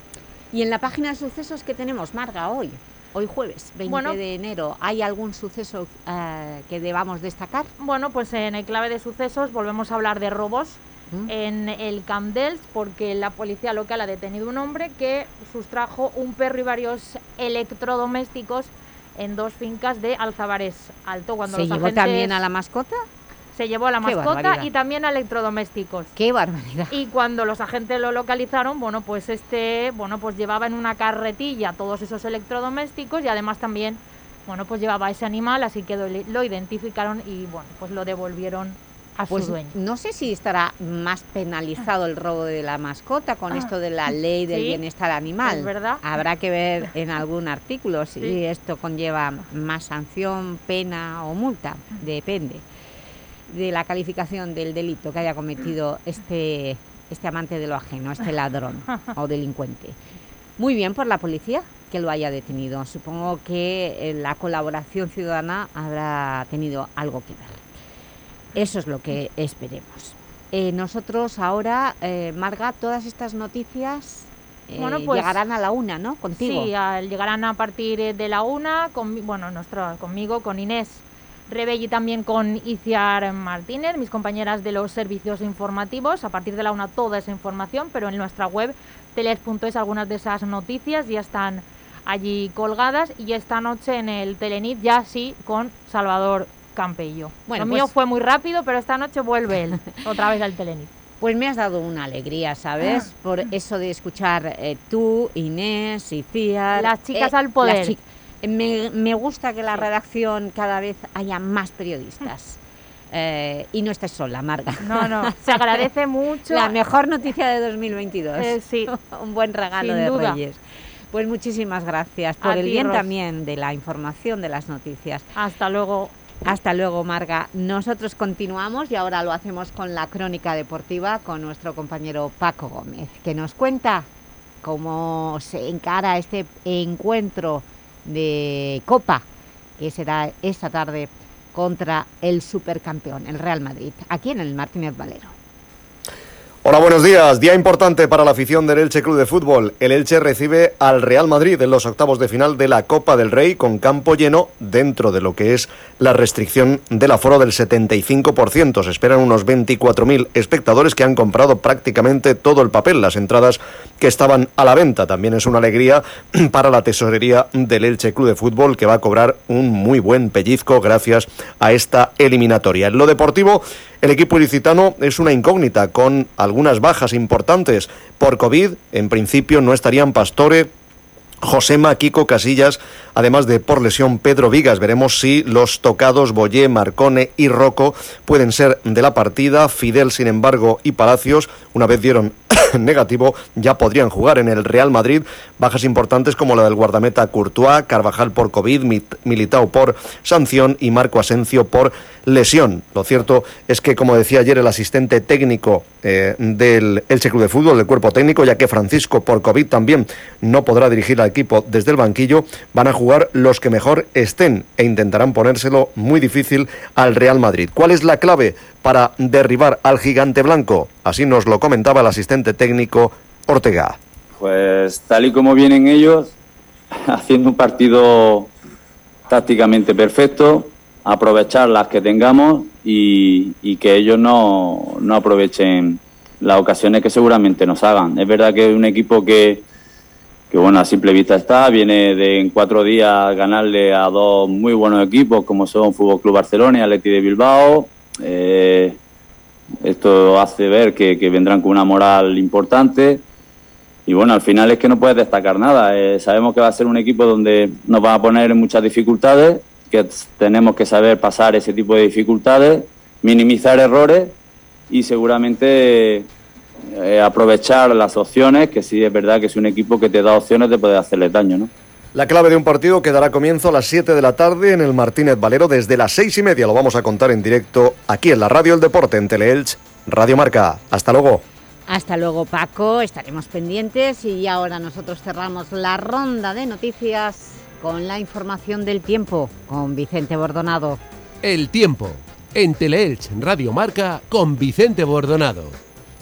Y en la página de sucesos que tenemos, Marga, hoy, hoy jueves 20 Bueno. de enero, ¿hay algún suceso eh, que debamos destacar? Bueno, pues en el clave de sucesos volvemos a hablar de robos ¿Mm? en el Camp dels porque la policía local ha detenido un hombre que sustrajo un perro y varios electrodomésticos en dos fincas de Alzabares Alto. Cuando ¿Se los llevó agentes- también a la mascota? Se llevó a la Qué mascota barbaridad. y también a electrodomésticos. ¡Qué barbaridad! Y cuando los agentes lo localizaron, bueno, pues este, bueno, pues llevaba en una carretilla todos esos electrodomésticos y además también, bueno, pues llevaba ese animal, así que lo, identificaron y bueno, pues lo devolvieron a Pues su dueño. no sé si estará más penalizado el robo de la mascota con esto de la ley del Sí, bienestar animal. es verdad. Habrá que ver en algún artículo si Sí. esto conlleva más sanción, pena o multa. Depende de la calificación del delito que haya cometido este, este amante de lo ajeno, este ladrón [LAUGHS] o delincuente. Muy bien por la policía que lo haya detenido. Supongo que eh, la colaboración ciudadana habrá tenido algo que ver. Eso es lo que esperemos. Eh, nosotros ahora, eh, Marga, todas estas noticias eh, Bueno, pues- llegarán a la una, ¿no? Contigo. Sí, llegarán a partir de la una, con, bueno, nuestro, conmigo, con Inés Rebelli también con Iciar Martínez, mis compañeras de los servicios informativos. A partir de la una toda esa información, pero en nuestra web teles.es algunas de esas noticias ya están allí colgadas y esta noche en el Telenit ya sí con Salvador Campello. Bueno, Lo mío pues- fue muy rápido, pero esta noche vuelve él [LAUGHS] otra vez al Telenit. Pues me has dado una alegría, ¿sabes? Por eso de escuchar eh, tú, Inés, Iciar... Las chicas eh, al poder. las chi- Me, me gusta que la redacción cada vez haya más periodistas. Eh, y no estés sola, Marga. No, no, [LAUGHS] se agradece [LAUGHS] mucho. La mejor noticia de 2022. Eh, sí. [LAUGHS] Un buen regalo de duda. Reyes. Pues muchísimas gracias por A el ti, bien Ros. también de la información de las noticias. Hasta luego. Hasta luego, Marga. Nosotros continuamos y ahora lo hacemos con la crónica deportiva con nuestro compañero Paco Gómez, que nos cuenta cómo se encara este encuentro de Copa, que será esta tarde contra el supercampeón, el Real Madrid, aquí en el Martínez Valero. Hola, buenos días. Día importante para la afición del Elche Club de Fútbol. El Elche recibe al Real Madrid en los octavos de final de la Copa del Rey con campo lleno dentro de lo que es la restricción del aforo del 75%. Se esperan unos 24.000 espectadores que han comprado prácticamente todo el papel, las entradas que estaban a la venta. También es una alegría [CLEARS THROAT] para la tesorería del Elche Club de Fútbol que va a cobrar un muy buen pellizco gracias a esta eliminatoria. En lo deportivo, el equipo ilicitano es una incógnita con algunas bajas importantes por COVID. En principio no estarían Pastore, Josema, Kiko Casillas, además de por lesión Pedro Vigas. Veremos si los tocados Boyé, Marcone y Rocco pueden ser de la partida. Fidel, sin embargo, y Palacios, una vez dieron [COUGHS] negativo, ya podrían jugar en el Real Madrid. Bajas importantes como la del guardameta Courtois, Carvajal por COVID, Militao por sanción y Marco Asencio por lesión. Lo cierto es que, como decía ayer el asistente técnico eh, del Elche Club de Fútbol, del cuerpo técnico, ya que Francisco por COVID también no podrá dirigir al equipo desde el banquillo, van a jugar los que mejor estén e intentarán ponérselo muy difícil al Real Madrid. ¿Cuál es la clave para derribar al gigante blanco? Así nos lo comentaba el asistente técnico Ortega. Pues tal y como vienen ellos, [LAUGHS] haciendo un partido tácticamente perfecto, aprovechar las que tengamos y, y que ellos no, no aprovechen las ocasiones que seguramente nos hagan. Es verdad que es un equipo que, que bueno, a simple vista está, viene de en cuatro días ganarle a dos muy buenos equipos como son Fútbol Club Barcelona y Atleti de Bilbao. Eh, esto hace ver que, que vendrán con una moral importante. Y bueno, al final es que no puedes destacar nada. Eh, sabemos que va a ser un equipo donde nos va a poner en muchas dificultades, que tenemos que saber pasar ese tipo de dificultades, minimizar errores y seguramente eh, aprovechar las opciones, que sí es verdad que es un equipo que te da opciones de poder hacerle daño, ¿no? La clave de un partido que dará comienzo a las 7 de la tarde en el Martínez Valero desde las seis y media. Lo vamos a contar en directo aquí en la Radio El Deporte, en Teleelch, Radio Marca. Hasta luego. Hasta luego, Paco. Estaremos pendientes y ahora nosotros cerramos la ronda de noticias con la información del tiempo con Vicente Bordonado. El tiempo. En Teleelch Radio Marca con Vicente Bordonado.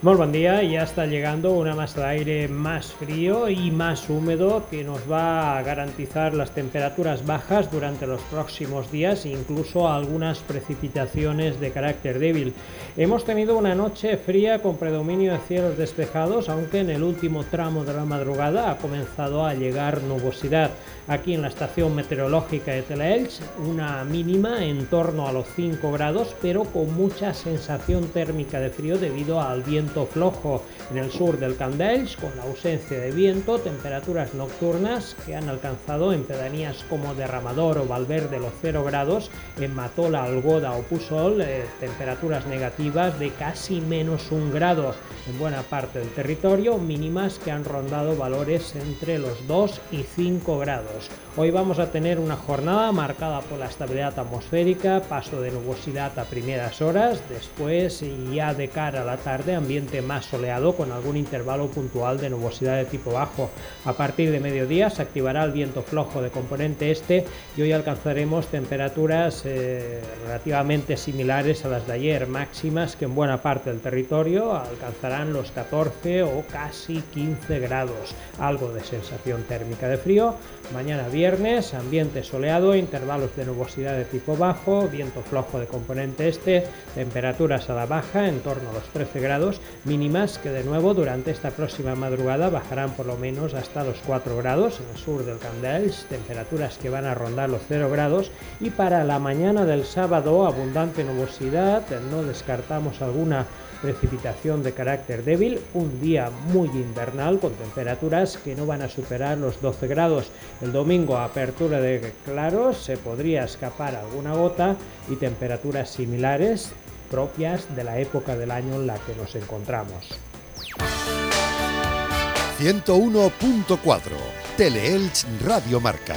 Muy buen día, ya está llegando una masa de aire más frío y más húmedo que nos va a garantizar las temperaturas bajas durante los próximos días e incluso algunas precipitaciones de carácter débil. Hemos tenido una noche fría con predominio de cielos despejados, aunque en el último tramo de la madrugada ha comenzado a llegar nubosidad. Aquí en la estación meteorológica de Telaelch, una mínima en torno a los 5 grados, pero con mucha sensación térmica de frío debido al viento flojo en el sur del Camp d'Elx, con la ausencia de viento, temperaturas nocturnas que han alcanzado en pedanías como Derramador o Valverde los 0 grados, en Matola, Algoda o Pusol, eh, temperaturas negativas de casi menos un grado en buena parte del territorio, mínimas que han rondado valores entre los 2 y 5 grados. Hoy vamos a tener una jornada marcada por la estabilidad atmosférica, paso de nubosidad a primeras horas, después ya de cara a la tarde ambiente más soleado con algún intervalo puntual de nubosidad de tipo bajo. A partir de mediodía se activará el viento flojo de componente este y hoy alcanzaremos temperaturas eh, relativamente similares a las de ayer, máximas que en buena parte del territorio alcanzarán los 14 o casi 15 grados, algo de sensación térmica de frío. Mañana viernes, ambiente soleado, intervalos de nubosidad de tipo bajo, viento flojo de componente este, temperaturas a la baja en torno a los 13 grados mínimas que de nuevo durante esta próxima madrugada bajarán por lo menos hasta los 4 grados en el sur del Candelch, temperaturas que van a rondar los 0 grados y para la mañana del sábado abundante nubosidad, no descartamos alguna precipitación de carácter débil, un día muy invernal con temperaturas que no van a superar los 12 grados. El domingo apertura de claros, se podría escapar alguna gota y temperaturas similares propias de la época del año en la que nos encontramos. 101.4 Teleelch Radio Marca.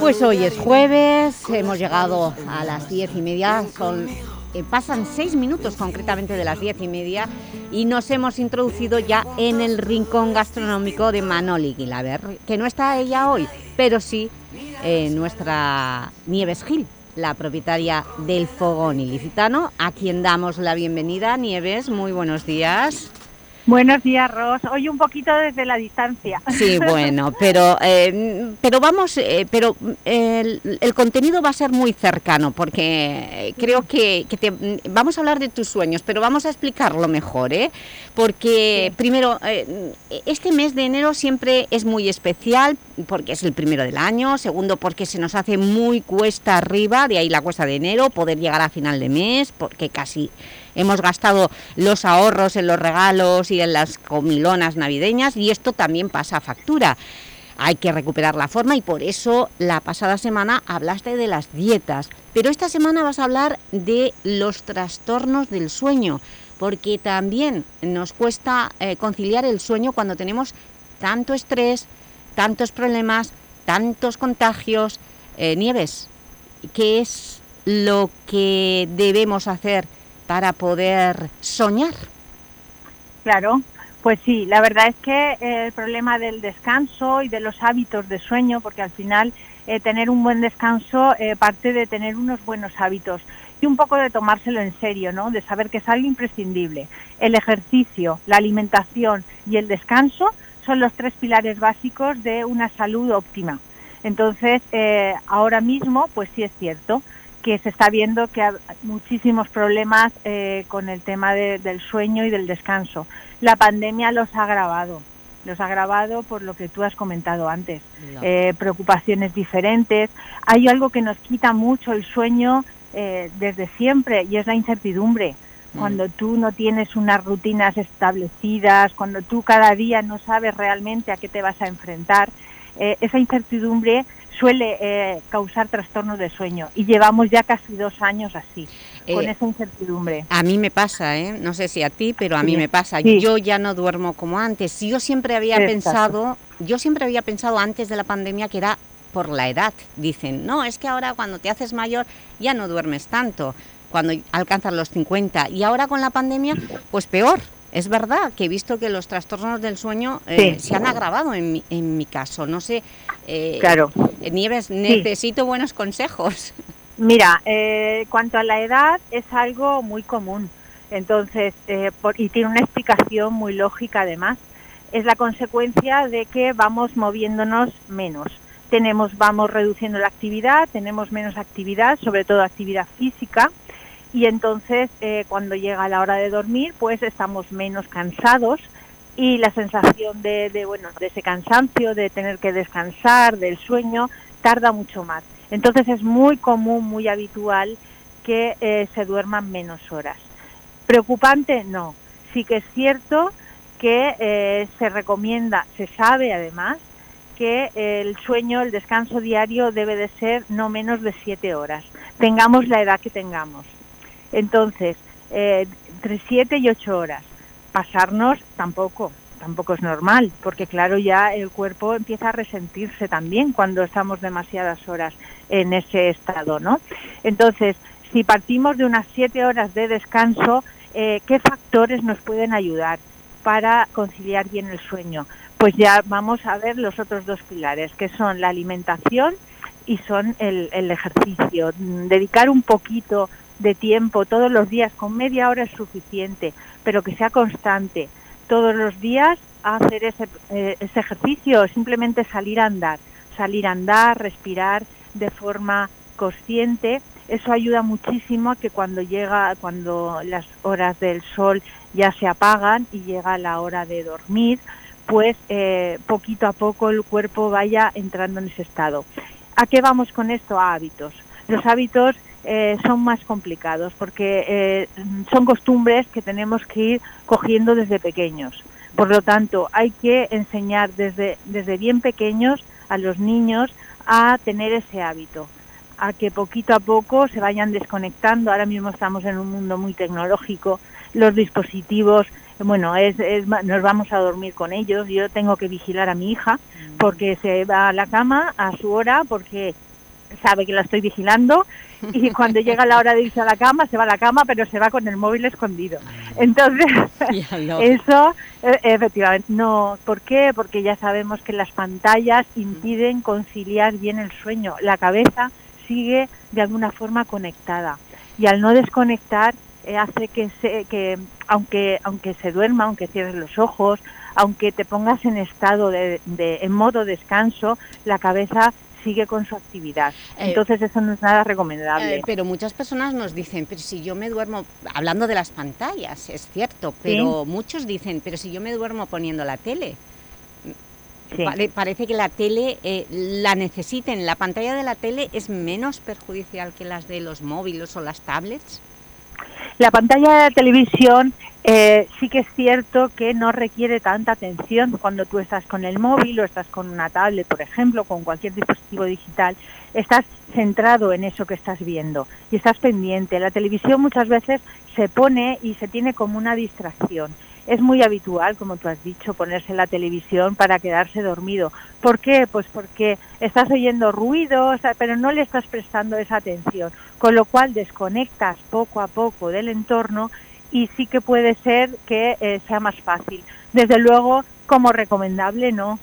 Pues hoy es jueves, hemos llegado a las diez y media, son, eh, pasan seis minutos concretamente de las diez y media y nos hemos introducido ya en el rincón gastronómico de Manoli Guilaber, que no está ella hoy, pero sí eh, nuestra Nieves Gil, la propietaria del Fogón Ilicitano, a quien damos la bienvenida. Nieves, muy buenos días. Buenos días, Ros. Hoy un poquito desde la distancia. Sí, [LAUGHS] bueno, pero eh, pero vamos, eh, pero el, el, contenido va a ser muy cercano porque creo que, que te, vamos a hablar de tus sueños, pero vamos a explicarlo mejor, ¿eh? Porque sí. primero, eh, este mes de enero siempre es muy especial porque es el primero del año, segundo porque se nos hace muy cuesta arriba, de ahí la cuesta de enero, poder llegar a final de mes, porque casi hemos gastado los ahorros en los regalos y en las comilonas navideñas y esto también pasa a factura. Hay que recuperar la forma y por eso la pasada semana hablaste de las dietas, pero esta semana vas a hablar de los trastornos del sueño, porque también nos cuesta eh, conciliar el sueño cuando tenemos tanto estrés, tantos problemas, tantos contagios. Eh, Nieves, ¿qué es lo que debemos hacer para poder soñar. Claro, pues sí, la verdad es que eh, el problema del descanso y de los hábitos de sueño, porque al final eh, tener un buen descanso eh, parte de tener unos buenos hábitos y un poco de tomárselo en serio, ¿no? De saber que es algo imprescindible. El ejercicio, la alimentación y el descanso son los tres pilares básicos de una salud óptima. Entonces, ahora mismo, pues sí es cierto, que se está viendo que hay muchísimos problemas eh, con el tema de, del sueño y del descanso. La pandemia los ha agravado, los ha agravado por lo que tú has comentado antes. No. Eh, preocupaciones diferentes. Hay algo que nos quita mucho el sueño eh, desde siempre y es la incertidumbre. Mm. Cuando tú no tienes unas rutinas establecidas, cuando tú cada día no sabes realmente a qué te vas a enfrentar, esa incertidumbre suele eh, causar trastornos de sueño y llevamos ya casi dos años así, eh, con esa incertidumbre. A mí me pasa, ¿eh? no sé si a ti, pero a sí. mí me pasa. Sí. Yo ya no duermo como antes. Yo siempre había Exacto. pensado, yo siempre había pensado antes de la pandemia que era por la edad. Dicen, no, es que ahora cuando te haces mayor ya no duermes tanto, cuando alcanzas los 50. Y ahora con la pandemia, pues peor, es verdad que he visto que los trastornos del sueño eh, sí. se han agravado en mi, en mi caso. No sé, eh, claro. Nieves, necesito sí. buenos consejos. [LAUGHS] Mira, eh, cuanto a la edad es algo muy común. Entonces, eh, por, y tiene una explicación muy lógica además. Es la consecuencia de que vamos moviéndonos menos. Tenemos, vamos reduciendo la actividad, tenemos menos actividad, sobre todo actividad física, y entonces eh, cuando llega la hora de dormir pues estamos menos cansados y la sensación de, de, bueno de ese cansancio de tener que descansar del sueño tarda mucho más. Entonces es muy común muy habitual que eh, se duerman menos horas. Preocupante no. Sí que es cierto que eh, se recomienda se sabe además que el sueño el descanso diario debe de ser no menos de siete horas tengamos la edad que tengamos entonces, eh, entre 7 y 8 horas. Pasarnos tampoco, tampoco es normal, porque claro, ya el cuerpo empieza a resentirse también cuando estamos demasiadas horas en ese estado, ¿no? Entonces, si partimos de unas siete horas de descanso, eh, ¿qué factores nos pueden ayudar para conciliar bien el sueño? Pues ya vamos a ver los otros dos pilares, que son la alimentación y son el, el ejercicio. Mm, Dedicar un poquito de tiempo todos los días, con media hora es suficiente, pero que sea constante. Todos los días hacer ese, eh, ese ejercicio, simplemente salir a andar, salir a andar, respirar de forma consciente, eso ayuda muchísimo a que cuando llega, cuando las horas del sol ya se apagan y llega la hora de dormir, pues eh, poquito a poco el cuerpo vaya entrando en ese estado. ¿A qué vamos con esto? A hábitos. Los hábitos eh, son más complicados porque eh, son costumbres que tenemos que ir cogiendo desde pequeños. Por lo tanto, hay que enseñar desde, desde bien pequeños a los niños a tener ese hábito, a que poquito a poco se vayan desconectando. Ahora mismo estamos en un mundo muy tecnológico, los dispositivos, bueno, es, nos vamos a dormir con ellos. Yo tengo que vigilar a mi hija porque se va a la cama a su hora, porque sabe que la estoy vigilando y cuando llega la hora de irse a la cama se va a la cama pero se va con el móvil escondido. Entonces [LAUGHS] eso eh, efectivamente no ¿por qué? porque ya sabemos que las pantallas impiden conciliar bien el sueño. La cabeza sigue de alguna forma conectada. Y al no desconectar eh, hace que se que aunque aunque se duerma aunque cierres los ojos aunque te pongas en estado de, de- en modo descanso la cabeza sigue con su actividad Eh, entonces eso no es nada recomendable Eh, pero muchas personas nos dicen, pero si yo me duermo, hablando de las pantallas, es cierto, pero muchos dicen, pero si yo me duermo poniendo la tele. Sí. Parece que la tele eh, la necesiten, la pantalla de la tele es menos perjudicial que las de los móviles o las tablets. La pantalla de la televisión eh, sí que es cierto que no requiere tanta atención cuando tú estás con el móvil o estás con una tablet, por ejemplo, con cualquier dispositivo digital. Estás centrado en eso que estás viendo y estás pendiente. La televisión muchas veces se pone y se tiene como una distracción. Es muy habitual, como tú has dicho, ponerse la televisión para quedarse dormido. ¿Por qué? Pues porque estás oyendo ruidos, pero no le estás prestando esa atención, con lo cual desconectas poco a poco del entorno y sí que puede ser que eh, sea más fácil. Desde luego, como recomendable, no.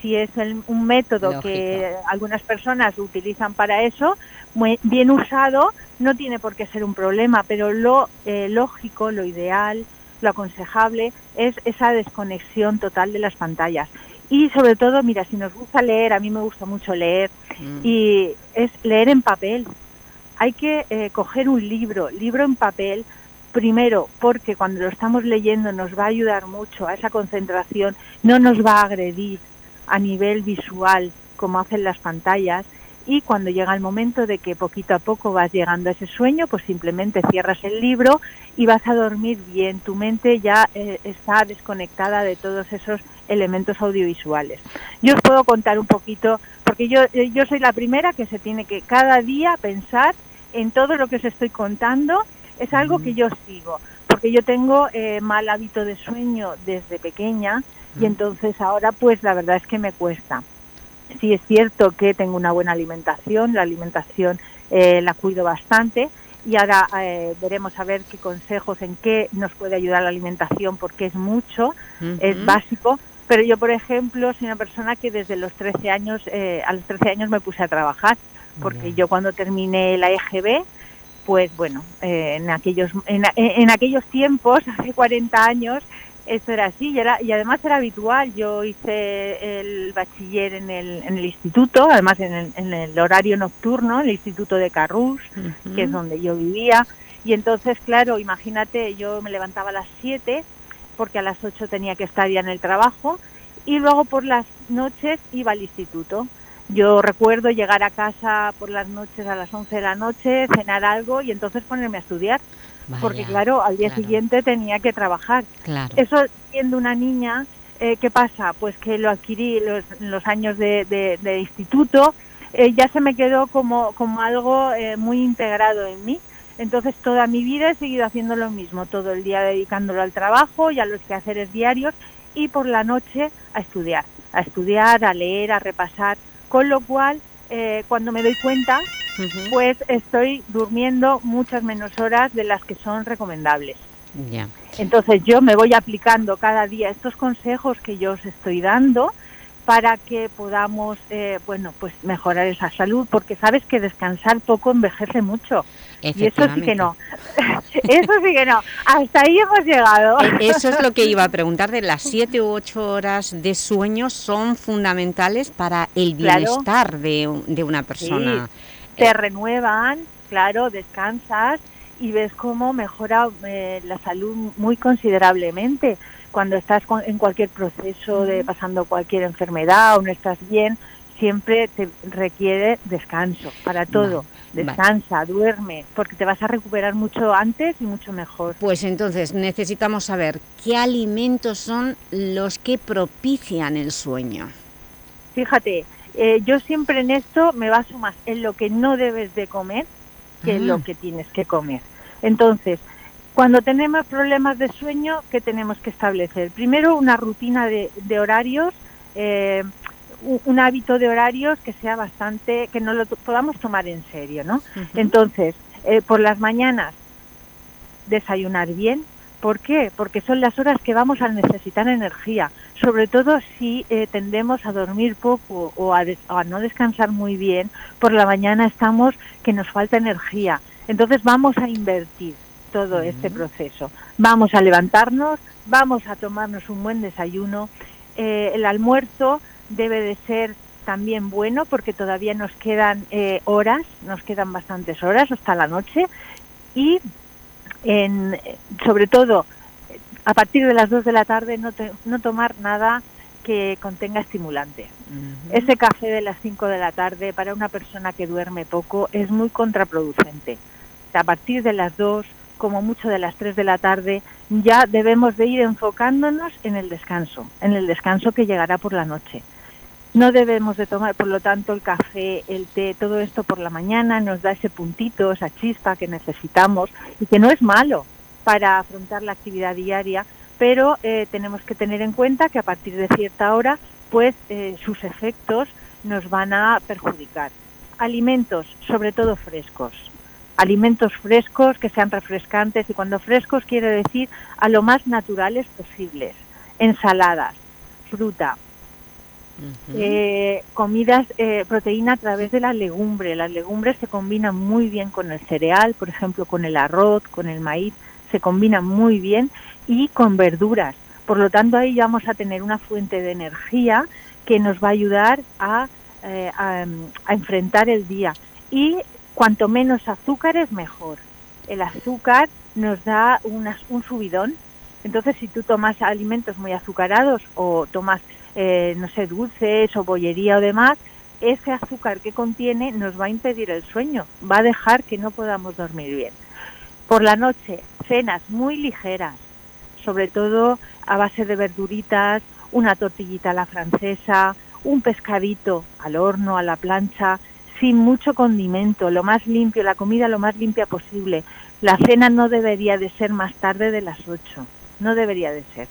Si es el- un método que algunas personas utilizan para eso, muy bien usado, no tiene por qué ser un problema, pero lo eh, lógico, lo ideal, lo aconsejable es esa desconexión total de las pantallas. Y sobre todo, mira, si nos gusta leer, a mí me gusta mucho leer, y es leer en papel. Hay que eh, coger un libro, libro en papel, primero porque cuando lo estamos leyendo nos va a ayudar mucho a esa concentración, no nos va a agredir a nivel visual como hacen las pantallas y cuando llega el momento de que poquito a poco vas llegando a ese sueño, pues simplemente cierras el libro y vas a dormir bien. Tu mente ya eh, está desconectada de todos esos elementos audiovisuales. Yo os puedo contar un poquito, porque yo, eh, yo soy la primera que se tiene que cada día pensar en todo lo que os estoy contando, es algo que yo sigo, porque yo tengo eh, mal hábito de sueño desde pequeña y entonces ahora pues la verdad es que me cuesta. Sí es cierto que tengo una buena alimentación, la alimentación eh, la cuido bastante. Y ahora eh, veremos a ver qué consejos, en qué nos puede ayudar la alimentación, porque es mucho, es básico, pero yo, por ejemplo, soy una persona que desde los 13 años, eh, a los 13 años me puse a trabajar, porque yo cuando terminé la EGB, pues bueno, eh, en, aquellos, en, en aquellos tiempos, [LAUGHS] hace 40 años, esto era así y, era, y además era habitual. Yo hice el bachiller en el, en el instituto, además en el, en el horario nocturno, el instituto de Carrús, que es donde yo vivía. Y entonces, claro, imagínate, yo me levantaba a las 7 porque a las 8 tenía que estar ya en el trabajo y luego por las noches iba al instituto. Yo recuerdo llegar a casa por las noches a las 11 de la noche, cenar algo y entonces ponerme a estudiar. Porque claro, al día claro. siguiente tenía que trabajar. Claro. Eso siendo una niña, eh, ¿qué pasa? Pues que lo adquirí los, los años de, de- de instituto, eh, ya se me quedó como, como algo eh, muy integrado en mí. Entonces toda mi vida he seguido haciendo lo mismo, todo el día dedicándolo al trabajo y a los quehaceres diarios y por la noche a estudiar, a estudiar, a leer, a repasar, con lo cual eh, cuando me doy cuenta pues estoy durmiendo muchas menos horas de las que son recomendables. Entonces yo me voy aplicando cada día estos consejos que yo os estoy dando para que podamos, eh, bueno, pues mejorar esa salud, porque sabes que descansar poco envejece mucho. Y eso sí que no. [LAUGHS] eso sí que no. Hasta ahí hemos llegado. E, eso es lo que iba a preguntar, de las siete u ocho horas de sueño son fundamentales para el bienestar de, de, una persona. Te eh, renuevan, claro, descansas y ves cómo mejora eh, la salud muy considerablemente. Cuando estás en cualquier proceso de pasando cualquier enfermedad o no estás bien, siempre te requiere descanso para todo. Descansa, duerme, porque te vas a recuperar mucho antes y mucho mejor. Pues entonces necesitamos saber qué alimentos son los que propician el sueño. Fíjate, eh, yo siempre en esto me baso más en lo que no debes de comer que en lo ah. que tienes que comer. Entonces, cuando tenemos problemas de sueño, ¿qué tenemos que establecer? Primero, una rutina de, horarios, eh, un, hábito de horarios que sea bastante, que no lo podamos tomar en serio, ¿no? Entonces, eh, por las mañanas, desayunar bien. ¿Por qué? Porque son las horas que vamos a necesitar energía, sobre todo si eh, tendemos a dormir poco o a, a no descansar muy bien, por la mañana estamos que nos falta energía. Entonces vamos a invertir todo este proceso. Vamos a levantarnos, vamos a tomarnos un buen desayuno. Eh, el almuerzo debe de ser también bueno porque todavía nos quedan eh, horas, nos quedan bastantes horas hasta la noche y en, sobre todo a partir de las 2 de la tarde no, no tomar nada que contenga estimulante. Ese café de las 5 de la tarde para una persona que duerme poco es muy contraproducente a partir de las 2, como mucho de las 3 de la tarde, ya debemos de ir enfocándonos en el descanso, en el descanso que llegará por la noche. No debemos de tomar, por lo tanto, el café, el té, todo esto por la mañana nos da ese puntito, esa chispa que necesitamos y que no es malo para afrontar la actividad diaria, pero eh, tenemos que tener en cuenta que a partir de cierta hora, pues eh, sus efectos nos van a perjudicar. Alimentos, sobre todo frescos alimentos frescos que sean refrescantes y cuando frescos quiere decir a lo más naturales posibles, ensaladas, fruta, eh, comidas, eh, proteína a través de la legumbre. Las legumbres se combinan muy bien con el cereal, por ejemplo con el arroz, con el maíz, se combinan muy bien y con verduras. Por lo tanto ahí vamos a tener una fuente de energía que nos va a ayudar a, eh, enfrentar el día. Y Cuanto menos azúcares, mejor. El azúcar nos da un subidón. Entonces, si tú tomas alimentos muy azucarados o tomas, eh, no sé, dulces o bollería o demás, ese azúcar que contiene nos va a impedir el sueño, va a dejar que no podamos dormir bien. Por la noche, cenas muy ligeras, sobre todo a base de verduritas, una tortillita a la francesa, un pescadito al horno, a la plancha, sin mucho condimento, lo más limpio, la comida lo más limpia posible. La cena no debería de ser más tarde de las 8, no debería de ser.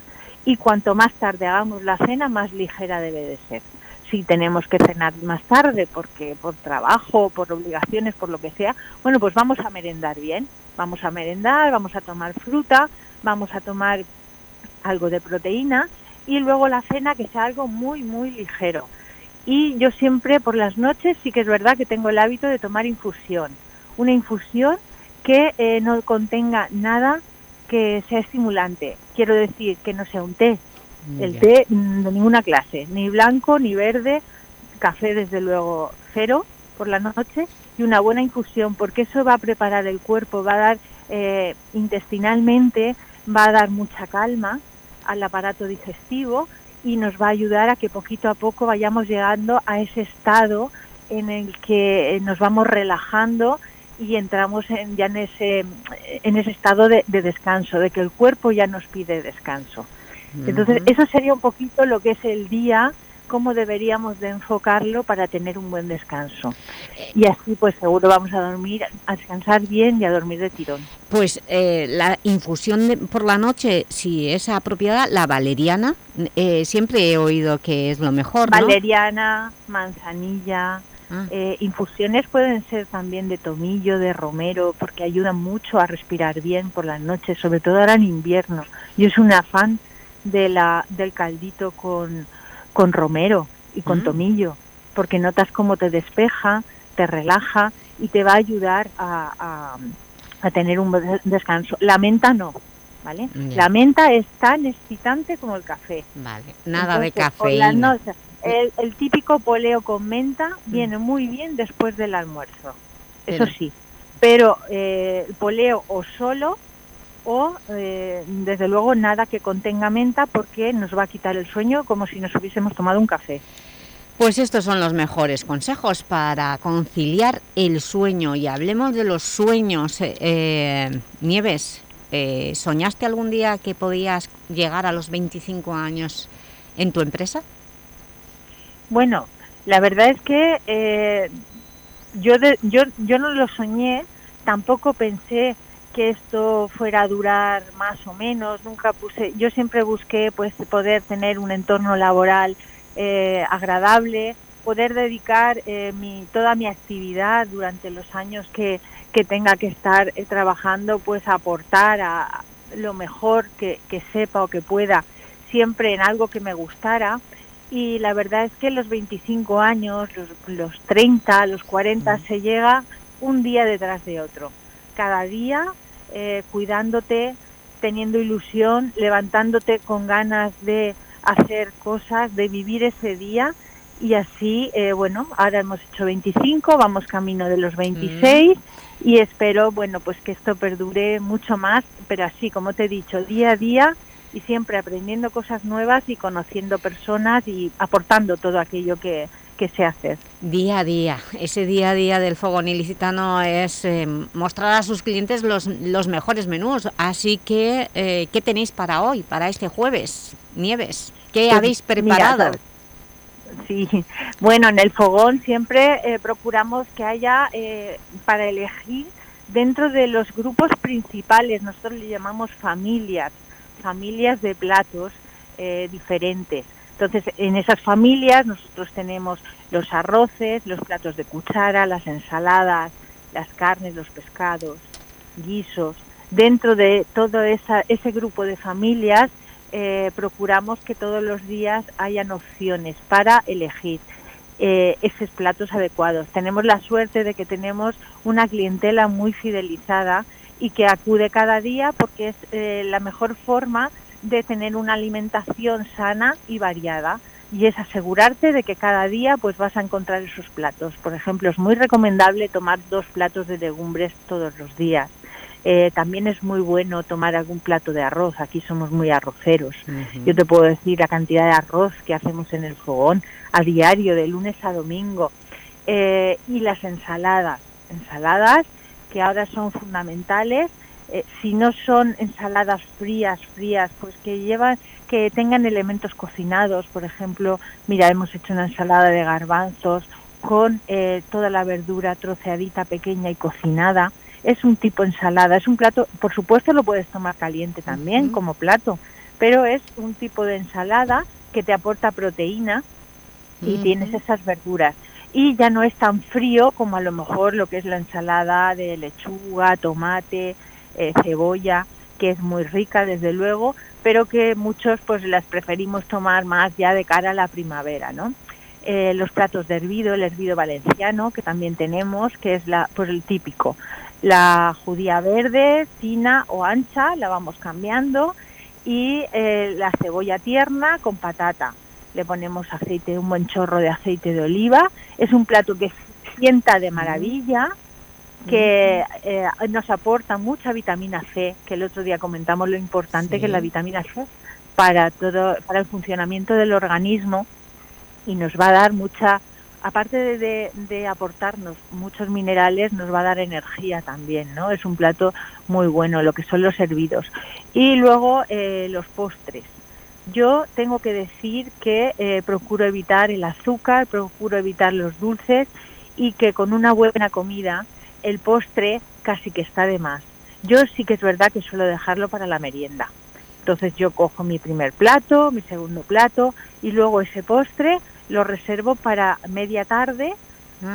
Y cuanto más tarde hagamos la cena, más ligera debe de ser. Si tenemos que cenar más tarde, porque por trabajo, por obligaciones, por lo que sea, bueno, pues vamos a merendar bien. Vamos a merendar, vamos a tomar fruta, vamos a tomar algo de proteína y luego la cena que sea algo muy, muy ligero y yo siempre por las noches sí que es verdad que tengo el hábito de tomar infusión. Una infusión que eh, no contenga nada que sea estimulante. Quiero decir que no sea un té. El té mm, de ninguna clase, ni blanco ni verde, café desde luego cero por la noche y una buena infusión porque eso va a preparar el cuerpo, va a dar eh, intestinalmente, va a dar mucha calma al aparato digestivo y nos va a ayudar a que poquito a poco vayamos llegando a ese estado en el que eh, nos vamos relajando y entramos en, ya en ese, en ese estado de, descanso, de que el cuerpo ya nos pide descanso. Entonces, eso sería un poquito lo que es el día cómo deberíamos de enfocarlo para tener un buen descanso. Y así pues seguro vamos a dormir, a descansar bien y a dormir de tirón. Pues eh, la infusión por la noche, si es apropiada, la valeriana, eh, siempre he oído que es lo mejor, Valeriana, manzanilla, Ah. Eh, infusiones pueden ser también de tomillo, de romero, porque ayudan mucho a respirar bien por las noches, sobre todo ahora en invierno. Yo soy una fan de la, del caldito con, con romero y con Mm. tomillo, porque notas cómo te despeja, te relaja y te va a ayudar a, a- a tener un descanso. La menta no, ¿vale? La menta es tan excitante como el café. Vale, nada de noches, el, el típico poleo con menta viene muy bien después del almuerzo, eso sí. Pero eh, el poleo o solo o eh, desde luego nada que contenga menta porque nos va a quitar el sueño como si nos hubiésemos tomado un café. Pues estos son los mejores consejos para conciliar el sueño. Y hablemos de los sueños. eh, eh, Nieves, eh, ¿soñaste algún día que podías llegar a los 25 años en tu empresa? Bueno, la verdad es que eh, yo, de- yo, yo no lo soñé, tampoco pensé que esto fuera a durar más o menos, nunca puse, yo siempre busqué pues poder tener un entorno laboral eh, agradable, poder dedicar eh, mi, toda mi actividad durante los años que, que tenga que estar eh, trabajando, pues aportar a lo mejor que, que sepa o que pueda, siempre en algo que me gustara. Y la verdad es que los 25 años, los, los 30, los 40 se llega un día detrás de otro. Cada día eh, cuidándote, teniendo ilusión, levantándote con ganas de hacer cosas, de vivir ese día. Y así, eh, bueno, ahora hemos hecho 25, vamos camino de los 26 y espero, bueno, pues que esto perdure mucho más, pero así, como te he dicho, día a día y siempre aprendiendo cosas nuevas y conociendo personas y aportando todo aquello que, que sé hacer. Día a día, ese día a día del fogón ilicitano es eh, mostrar a sus clientes los, los mejores menús. Así que, eh, ¿qué tenéis para hoy, para este jueves? Nieves, ¿qué Pues, habéis mira, preparado? Sí, bueno, en el fogón siempre eh, procuramos que haya eh, para elegir dentro de los grupos principales, nosotros le llamamos familias, familias de platos eh, diferentes. Entonces, en esas familias nosotros tenemos los arroces, los platos de cuchara, las ensaladas, las carnes, los pescados, guisos. Dentro de todo esa- ese grupo de familias eh, procuramos que todos los días hayan opciones para elegir eh, esos platos adecuados. Tenemos la suerte de que tenemos una clientela muy fidelizada y que acude cada día porque es eh, la mejor forma de tener una alimentación sana y variada y es asegurarte de que cada día pues vas a encontrar esos platos. Por ejemplo, es muy recomendable tomar dos platos de legumbres todos los días. Eh, también es muy bueno tomar algún plato de arroz. Aquí somos muy arroceros. Yo te puedo decir la cantidad de arroz que hacemos en el fogón a diario, de lunes a domingo. Eh, y las ensaladas. Ensaladas que ahora son fundamentales. Eh, si no son ensaladas frías, frías, pues que llevan, que tengan elementos cocinados. Por ejemplo, mira, hemos hecho una ensalada de garbanzos con eh, toda la verdura troceadita pequeña y cocinada. Es un tipo ensalada, es un plato, por supuesto lo puedes tomar caliente también como plato, pero es un tipo de ensalada que te aporta proteína y tienes esas verduras. Y ya no es tan frío como a lo mejor lo que es la ensalada de lechuga, tomate, eh, cebolla, que es muy rica desde luego, pero que muchos pues las preferimos tomar más ya de cara a la primavera, ¿no? Eh, los platos de hervido, el hervido valenciano que también tenemos, que es la, pues el típico. La judía verde, fina o ancha, la vamos cambiando y eh, la cebolla tierna con patata. Le ponemos aceite, un buen chorro de aceite de oliva. Es un plato que sienta de maravilla, que eh, nos aporta mucha vitamina C, que el otro día comentamos lo importante que es la vitamina C para todo, para el funcionamiento del organismo y nos va a dar mucha, aparte de, de- aportarnos muchos minerales, nos va a dar energía también, ¿no? Es un plato muy bueno, lo que son los hervidos. Y luego eh, los postres. Yo tengo que decir que eh, procuro evitar el azúcar, procuro evitar los dulces y que con una buena comida el postre casi que está de más. Yo sí que es verdad que suelo dejarlo para la merienda. Entonces yo cojo mi primer plato, mi segundo plato y luego ese postre lo reservo para media tarde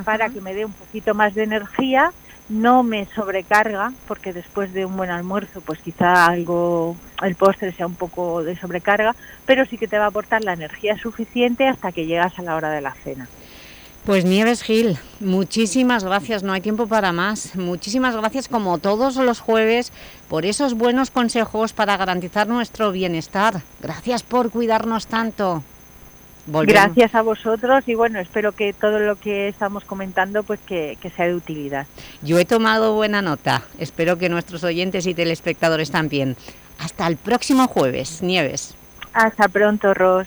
para que me dé un poquito más de energía, no me sobrecarga, porque después de un buen almuerzo, pues quizá algo, el postre sea un poco de sobrecarga, pero sí que te va a aportar la energía suficiente hasta que llegas a la hora de la cena. Pues Nieves Gil, muchísimas gracias, no hay tiempo para más. Muchísimas gracias como todos los jueves por esos buenos consejos para garantizar nuestro bienestar. Gracias por cuidarnos tanto. Gracias a vosotros y bueno, espero que todo lo que estamos comentando pues que, que sea de utilidad. Yo he tomado buena nota, espero que nuestros oyentes y telespectadores también. Hasta el próximo jueves, Nieves. Hasta pronto, Ros.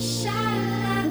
Shine.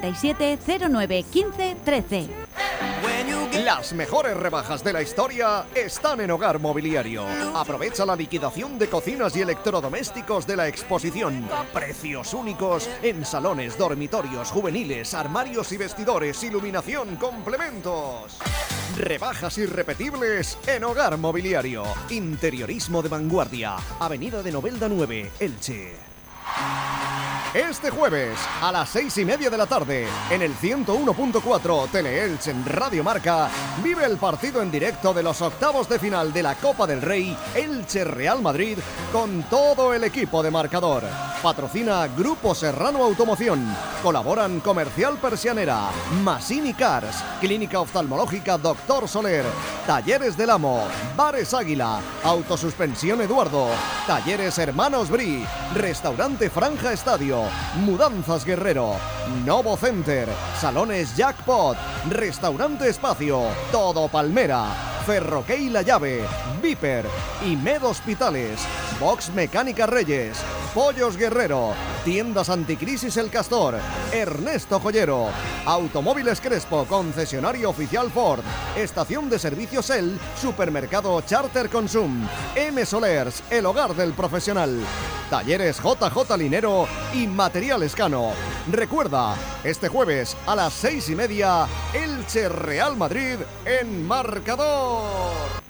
637 09 15 13. Las mejores rebajas de la historia están en Hogar Mobiliario. Aprovecha la liquidación de cocinas y electrodomésticos de la exposición. Precios únicos en salones, dormitorios, juveniles, armarios y vestidores, iluminación, complementos. Rebajas irrepetibles en Hogar Mobiliario. Interiorismo de vanguardia. Avenida de Novelda 9, Elche. Este jueves a las seis y media de la tarde en el 101.4 Teleelch en Radio Marca vive el partido en directo de los octavos de final de la Copa del Rey Elche Real Madrid con todo el equipo de marcador. Patrocina Grupo Serrano Automoción. Colaboran Comercial Persianera, Masini Cars, Clínica Oftalmológica Doctor Soler, Talleres del Amo, Bares Águila, Autosuspensión Eduardo, Talleres Hermanos Bri, Restaurante Franja Estadio, Mudanzas Guerrero, Novo Center, Salones Jackpot, Restaurante Espacio, Todo Palmera, Ferroquey La Llave, Viper y Med Hospitales, Box Mecánica Reyes, Pollos Guerrero, Tiendas Anticrisis El Castor, Ernesto Joyero, Automóviles Crespo, concesionario oficial Ford, Estación de Servicios El, Supermercado Charter Consum, M Solers, el hogar del profesional, Talleres JJ Linero y Material Escano. Recuerda, este jueves a las seis y media, Elche Real Madrid en marcador.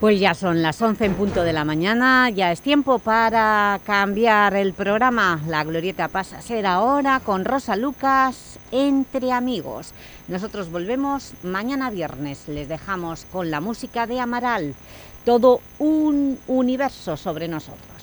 Pues ya son las 11 en punto de la mañana, ya es tiempo para cambiar el programa. La glorieta pasa a ser ahora con Rosa Lucas, Entre Amigos. Nosotros volvemos mañana viernes, les dejamos con la música de Amaral, todo un universo sobre nosotros.